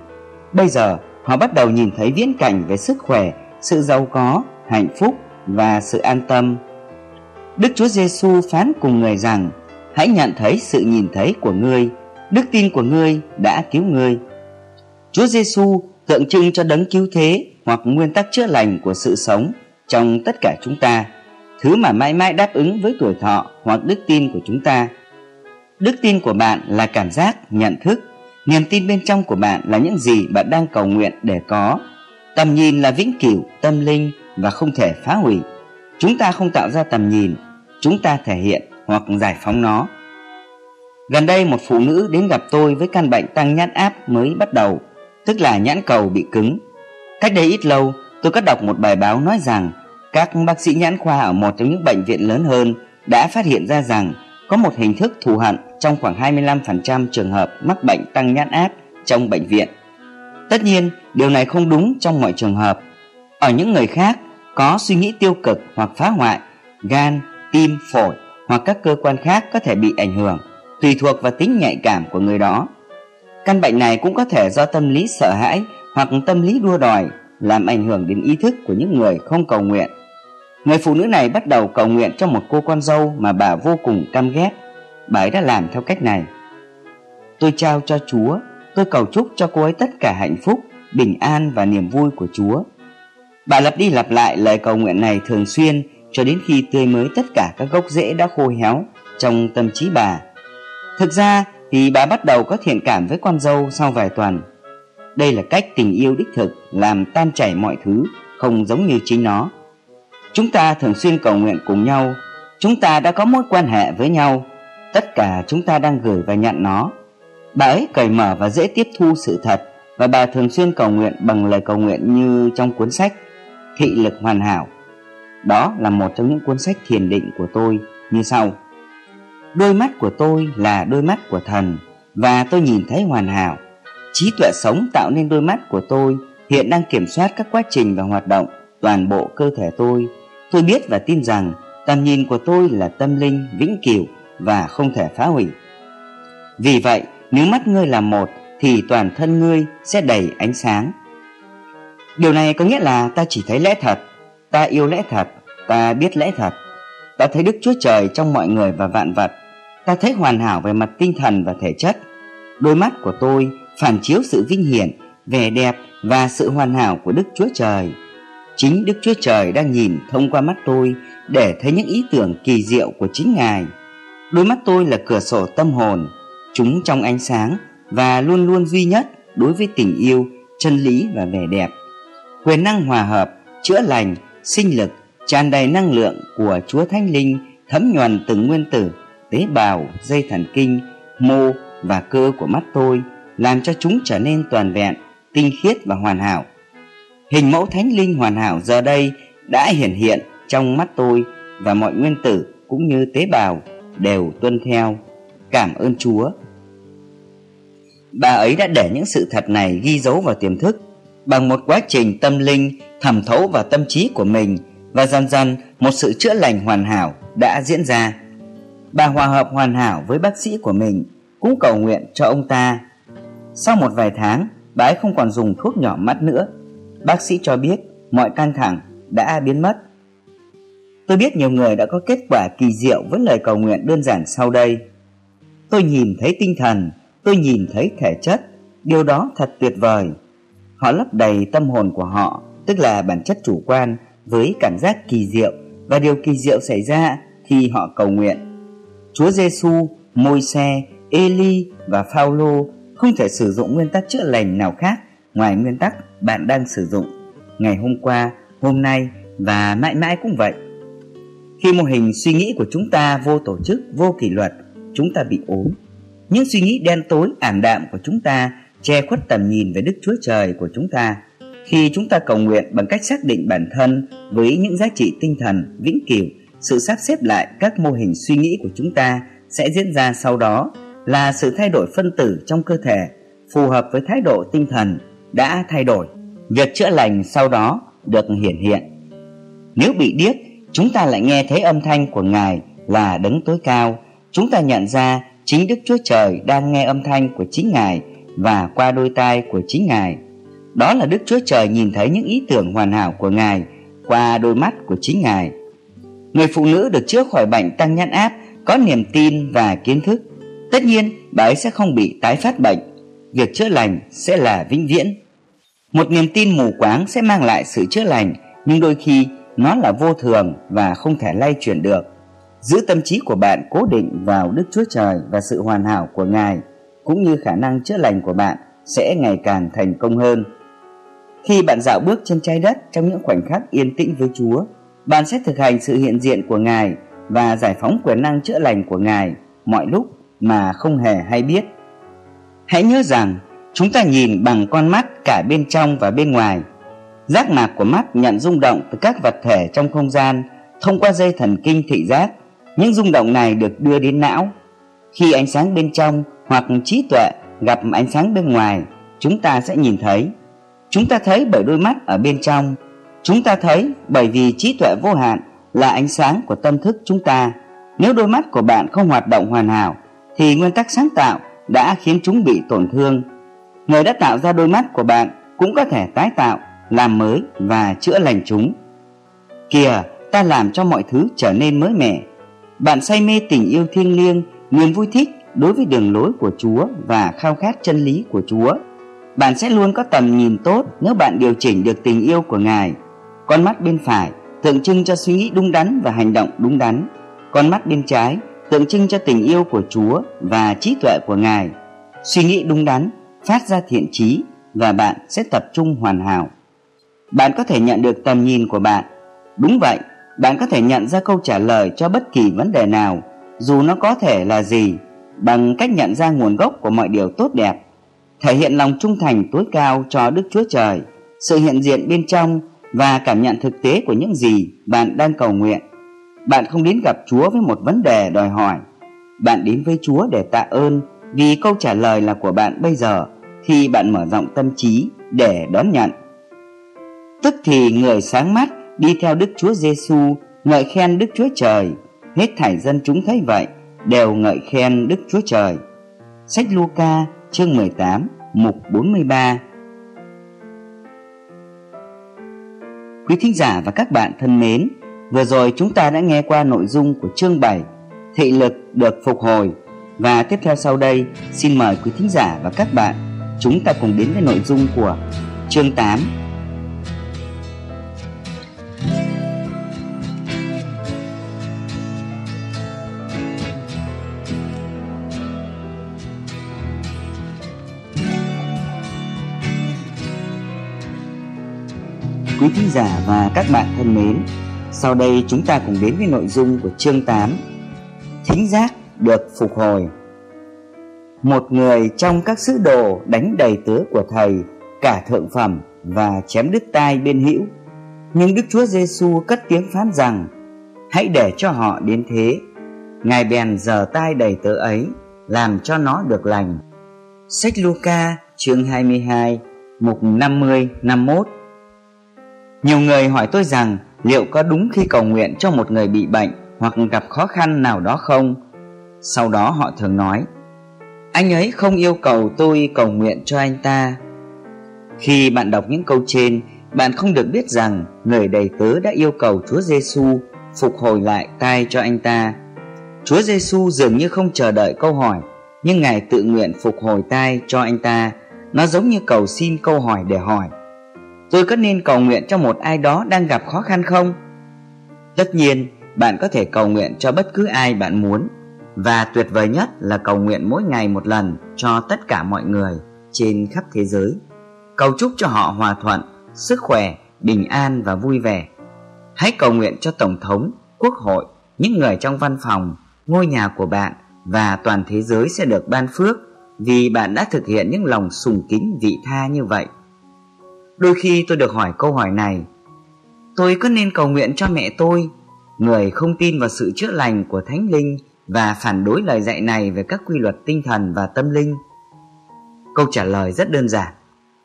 Bây giờ, họ bắt đầu nhìn thấy viễn cảnh về sức khỏe, sự giàu có, hạnh phúc và sự an tâm. Đức Chúa Giêsu phán cùng người rằng: Hãy nhận thấy sự nhìn thấy của ngươi, đức tin của ngươi đã cứu ngươi. Chúa Giêsu tượng trưng cho đấng cứu thế hoặc nguyên tắc chữa lành của sự sống trong tất cả chúng ta, thứ mà mãi mãi đáp ứng với tuổi thọ hoặc đức tin của chúng ta. Đức tin của bạn là cảm giác, nhận thức, niềm tin bên trong của bạn là những gì bạn đang cầu nguyện để có. Tầm nhìn là vĩnh cửu, tâm linh và không thể phá hủy. Chúng ta không tạo ra tầm nhìn, chúng ta thể hiện hoặc giải phóng nó. Gần đây một phụ nữ đến gặp tôi với căn bệnh tăng nhãn áp mới bắt đầu, tức là nhãn cầu bị cứng. Cách đây ít lâu, tôi có đọc một bài báo nói rằng các bác sĩ nhãn khoa ở một trong những bệnh viện lớn hơn đã phát hiện ra rằng có một hình thức thù hận trong khoảng 25% trường hợp mắc bệnh tăng nhãn áp trong bệnh viện. Tất nhiên, điều này không đúng trong mọi trường hợp. Ở những người khác có suy nghĩ tiêu cực hoặc phá hoại, gan, tim, phổi hoặc các cơ quan khác có thể bị ảnh hưởng, tùy thuộc vào tính nhạy cảm của người đó. Căn bệnh này cũng có thể do tâm lý sợ hãi hoặc tâm lý đua đòi làm ảnh hưởng đến ý thức của những người không cầu nguyện. Người phụ nữ này bắt đầu cầu nguyện cho một cô con dâu mà bà vô cùng căm ghét. Bà ấy đã làm theo cách này. Tôi trao cho Chúa, tôi cầu chúc cho cô ấy tất cả hạnh phúc, bình an và niềm vui của Chúa. Bà lặp đi lặp lại lời cầu nguyện này thường xuyên cho đến khi tươi mới tất cả các gốc rễ đã khô héo trong tâm trí bà. Thực ra thì bà bắt đầu có thiện cảm với con dâu sau vài tuần. Đây là cách tình yêu đích thực làm tan chảy mọi thứ, không giống như chính nó. Chúng ta thường xuyên cầu nguyện cùng nhau, chúng ta đã có mối quan hệ với nhau, tất cả chúng ta đang gửi và nhận nó. Bà ấy cởi mở và dễ tiếp thu sự thật và bà thường xuyên cầu nguyện bằng lời cầu nguyện như trong cuốn sách Thị lực hoàn hảo. Đó là một trong những cuốn sách thiền định của tôi như sau. Đôi mắt của tôi là đôi mắt của thần và tôi nhìn thấy hoàn hảo. Trí tuệ sống tạo nên đôi mắt của tôi hiện đang kiểm soát các quá trình và hoạt động toàn bộ cơ thể tôi. Tôi biết và tin rằng tầm nhìn của tôi là tâm linh, vĩnh cửu và không thể phá hủy. Vì vậy, nếu mắt ngươi là một thì toàn thân ngươi sẽ đầy ánh sáng. Điều này có nghĩa là ta chỉ thấy lẽ thật, ta yêu lẽ thật, ta biết lẽ thật. Ta thấy Đức Chúa Trời trong mọi người và vạn vật. Ta thấy hoàn hảo về mặt tinh thần và thể chất. Đôi mắt của tôi phản chiếu sự vinh hiển, vẻ đẹp và sự hoàn hảo của Đức Chúa Trời. Chính Đức Chúa Trời đang nhìn thông qua mắt tôi để thấy những ý tưởng kỳ diệu của chính Ngài. Đôi mắt tôi là cửa sổ tâm hồn, chúng trong ánh sáng và luôn luôn duy nhất đối với tình yêu, chân lý và vẻ đẹp. Quyền năng hòa hợp, chữa lành, sinh lực, tràn đầy năng lượng của Chúa Thánh Linh thấm nhuần từng nguyên tử, tế bào, dây thần kinh, mô và cơ của mắt tôi, làm cho chúng trở nên toàn vẹn, tinh khiết và hoàn hảo. Hình mẫu Thánh Linh hoàn hảo giờ đây đã hiển hiện trong mắt tôi và mọi nguyên tử cũng như tế bào đều tuân theo. Cảm ơn Chúa. Bà ấy đã để những sự thật này ghi dấu vào tiềm thức bằng một quá trình tâm linh thẩm thấu vào tâm trí của mình và dần dần một sự chữa lành hoàn hảo đã diễn ra. Bà hòa hợp hoàn hảo với bác sĩ của mình, cũng cầu nguyện cho ông ta. Sau một vài tháng, bà ấy không còn dùng thuốc nhỏ mắt nữa. Bác sĩ cho biết mọi căng thẳng đã biến mất. Tôi biết nhiều người đã có kết quả kỳ diệu với lời cầu nguyện đơn giản sau đây. Tôi nhìn thấy tinh thần, tôi nhìn thấy thể chất, điều đó thật tuyệt vời. Họ lấp đầy tâm hồn của họ, tức là bản chất chủ quan với cảm giác kỳ diệu và điều kỳ diệu xảy ra khi họ cầu nguyện. Chúa Giêsu, Môi-se, Eli và Phaolô không thể sử dụng nguyên tắc chữa lành nào khác ngoài nguyên tắc bạn đang sử dụng. Ngày hôm qua, hôm nay và mãi mãi cũng vậy. Khi mô hình suy nghĩ của chúng ta vô tổ chức, vô kỷ luật, chúng ta bị ốm. Những suy nghĩ đen tối, ảm đạm của chúng ta che khuất tầm nhìn về Đức Chúa Trời của chúng ta. Khi chúng ta cầu nguyện bằng cách xác định bản thân với những giá trị tinh thần vĩnh cửu, sự sắp xếp lại các mô hình suy nghĩ của chúng ta sẽ diễn ra sau đó là sự thay đổi phân tử trong cơ thể phù hợp với thái độ tinh thần đã thay đổi. Việc chữa lành sau đó được hiển hiện. Nếu bị điếc, chúng ta lại nghe thấy âm thanh của Ngài là đấng tối cao. Chúng ta nhận ra chính Đức Chúa Trời đang nghe âm thanh của chính Ngài và qua đôi tai của chính Ngài. Đó là Đức Chúa Trời nhìn thấy những ý tưởng hoàn hảo của Ngài qua đôi mắt của chính Ngài. Người phụ nữ được chữa khỏi bệnh tăng nhãn áp có niềm tin và kiến thức. Tất nhiên, bà ấy sẽ không bị tái phát bệnh. Việc chữa lành sẽ là vĩnh viễn. Một niềm tin mù quáng sẽ mang lại sự chữa lành, nhưng đôi khi nó là vô thường và không thể lay chuyển được. Giữ tâm trí của bạn cố định vào Đức Chúa Trời và sự hoàn hảo của Ngài, cũng như khả năng chữa lành của bạn sẽ ngày càng thành công hơn. Khi bạn dạo bước trên trái đất trong những khoảnh khắc yên tĩnh với Chúa, bạn sẽ thực hành sự hiện diện của Ngài và giải phóng quyền năng chữa lành của Ngài mọi lúc mà không hề hay biết. Hãy nhớ rằng, chúng ta nhìn bằng con mắt cả bên trong và bên ngoài. Giác mạc của mắt nhận rung động từ các vật thể trong không gian thông qua dây thần kinh thị giác. Những rung động này được đưa đến não. Khi ánh sáng bên trong hoặc trí tuệ gặp ánh sáng bên ngoài, chúng ta sẽ nhìn thấy. Chúng ta thấy bởi đôi mắt ở bên trong. Chúng ta thấy bởi vì trí tuệ vô hạn là ánh sáng của tâm thức chúng ta. Nếu đôi mắt của bạn không hoạt động hoàn hảo, thì nguyên tắc sáng tạo đã khiến chúng bị tổn thương. Người đã tạo ra đôi mắt của bạn cũng có thể tái tạo, làm mới và chữa lành chúng. Kìa, ta làm cho mọi thứ trở nên mới mẻ. Bạn say mê tình yêu thiêng liêng, niềm vui thích đối với đường lối của Chúa và khao khát chân lý của Chúa. Bạn sẽ luôn có tầm nhìn tốt nếu bạn điều chỉnh được tình yêu của Ngài. Con mắt bên phải tượng trưng cho suy nghĩ đúng đắn và hành động đúng đắn. Con mắt bên trái tượng trưng cho tình yêu của Chúa và trí tuệ của Ngài. Suy nghĩ đúng đắn, phát ra thiện trí và bạn sẽ tập trung hoàn hảo. Bạn có thể nhận được tầm nhìn của bạn. Đúng vậy, bạn có thể nhận ra câu trả lời cho bất kỳ vấn đề nào, dù nó có thể là gì, bằng cách nhận ra nguồn gốc của mọi điều tốt đẹp, thể hiện lòng trung thành tối cao cho Đức Chúa Trời, sự hiện diện bên trong và cảm nhận thực tế của những gì bạn đang cầu nguyện. Bạn không đến gặp Chúa với một vấn đề đòi hỏi. Bạn đến với Chúa để tạ ơn vì câu trả lời là của bạn bây giờ khi bạn mở rộng tâm trí để đón nhận. Tức thì người sáng mắt đi theo Đức Chúa Giêsu ngợi khen Đức Chúa Trời. Hết thảy dân chúng thấy vậy đều ngợi khen Đức Chúa Trời. Sách Luca chương 18 mục 43 Quý thính giả và các bạn thân mến, vừa rồi chúng ta đã nghe qua nội dung của chương 7 Thị lực được phục hồi. Và tiếp theo sau đây xin mời quý thính giả và các bạn chúng ta cùng đến với nội dung của chương 8 Quý thính giả và các bạn thân mến, sau đây chúng ta cùng đến với nội dung của chương 8 Thính giác được phục hồi. Một người trong các sứ đồ đánh đầy tớ của thầy cả thượng phẩm và chém đứt tai bên hữu. Nhưng Đức Chúa Giêsu cất tiếng phán rằng Hãy để cho họ đến thế. Ngài bèn giờ tai đầy tớ ấy, làm cho nó được lành. Sách Luca chương 22, mục 50, 51 Nhiều người hỏi tôi rằng liệu có đúng khi cầu nguyện cho một người bị bệnh hoặc gặp khó khăn nào đó không? Sau đó họ thường nói, anh ấy không yêu cầu tôi cầu nguyện cho anh ta. Khi bạn đọc những câu trên, bạn không được biết rằng người đầy tớ đã yêu cầu Chúa Giêsu phục hồi lại tai cho anh ta. Chúa Giêsu dường như không chờ đợi câu hỏi, nhưng Ngài tự nguyện phục hồi tai cho anh ta. Nó giống như cầu xin câu hỏi để hỏi. Tôi có nên cầu nguyện cho một ai đó đang gặp khó khăn không? Tất nhiên, bạn có thể cầu nguyện cho bất cứ ai bạn muốn và tuyệt vời nhất là cầu nguyện mỗi ngày một lần cho tất cả mọi người trên khắp thế giới. Cầu chúc cho họ hòa thuận, sức khỏe, bình an và vui vẻ. Hãy cầu nguyện cho Tổng thống, Quốc hội, những người trong văn phòng, ngôi nhà của bạn và toàn thế giới sẽ được ban phước vì bạn đã thực hiện những lòng sùng kính vị tha như vậy. Đôi khi tôi được hỏi câu hỏi này Tôi có nên cầu nguyện cho mẹ tôi Người không tin vào sự chữa lành của Thánh Linh Và phản đối lời dạy này về các quy luật tinh thần và tâm linh? Câu trả lời rất đơn giản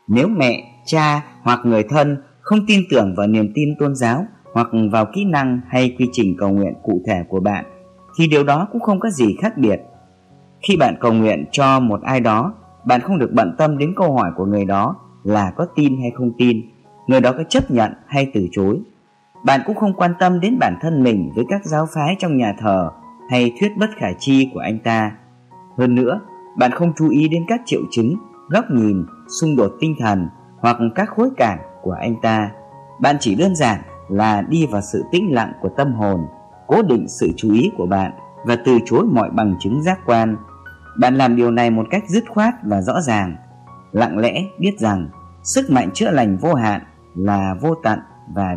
Nếu mẹ, cha hoặc người thân không tin tưởng vào niềm tin tôn giáo Hoặc vào kỹ năng hay quy trình cầu nguyện cụ thể của bạn Thì điều đó cũng không có gì khác biệt. Khi bạn cầu nguyện cho một ai đó Bạn không được bận tâm đến câu hỏi của người đó là có tin hay không tin, người đó có chấp nhận hay từ chối. Bạn cũng không quan tâm đến bản thân mình với các giáo phái trong nhà thờ hay thuyết bất khả chi của anh ta. Hơn nữa, bạn không chú ý đến các triệu chứng, góc nhìn, xung đột tinh thần hoặc các khối cản của anh ta. Bạn chỉ đơn giản là đi vào sự tĩnh lặng của tâm hồn, cố định sự chú ý của bạn và từ chối mọi bằng chứng giác quan. Bạn làm điều này một cách dứt khoát và rõ ràng lặng lẽ biết rằng sức mạnh chữa lành vô hạn là vô tận và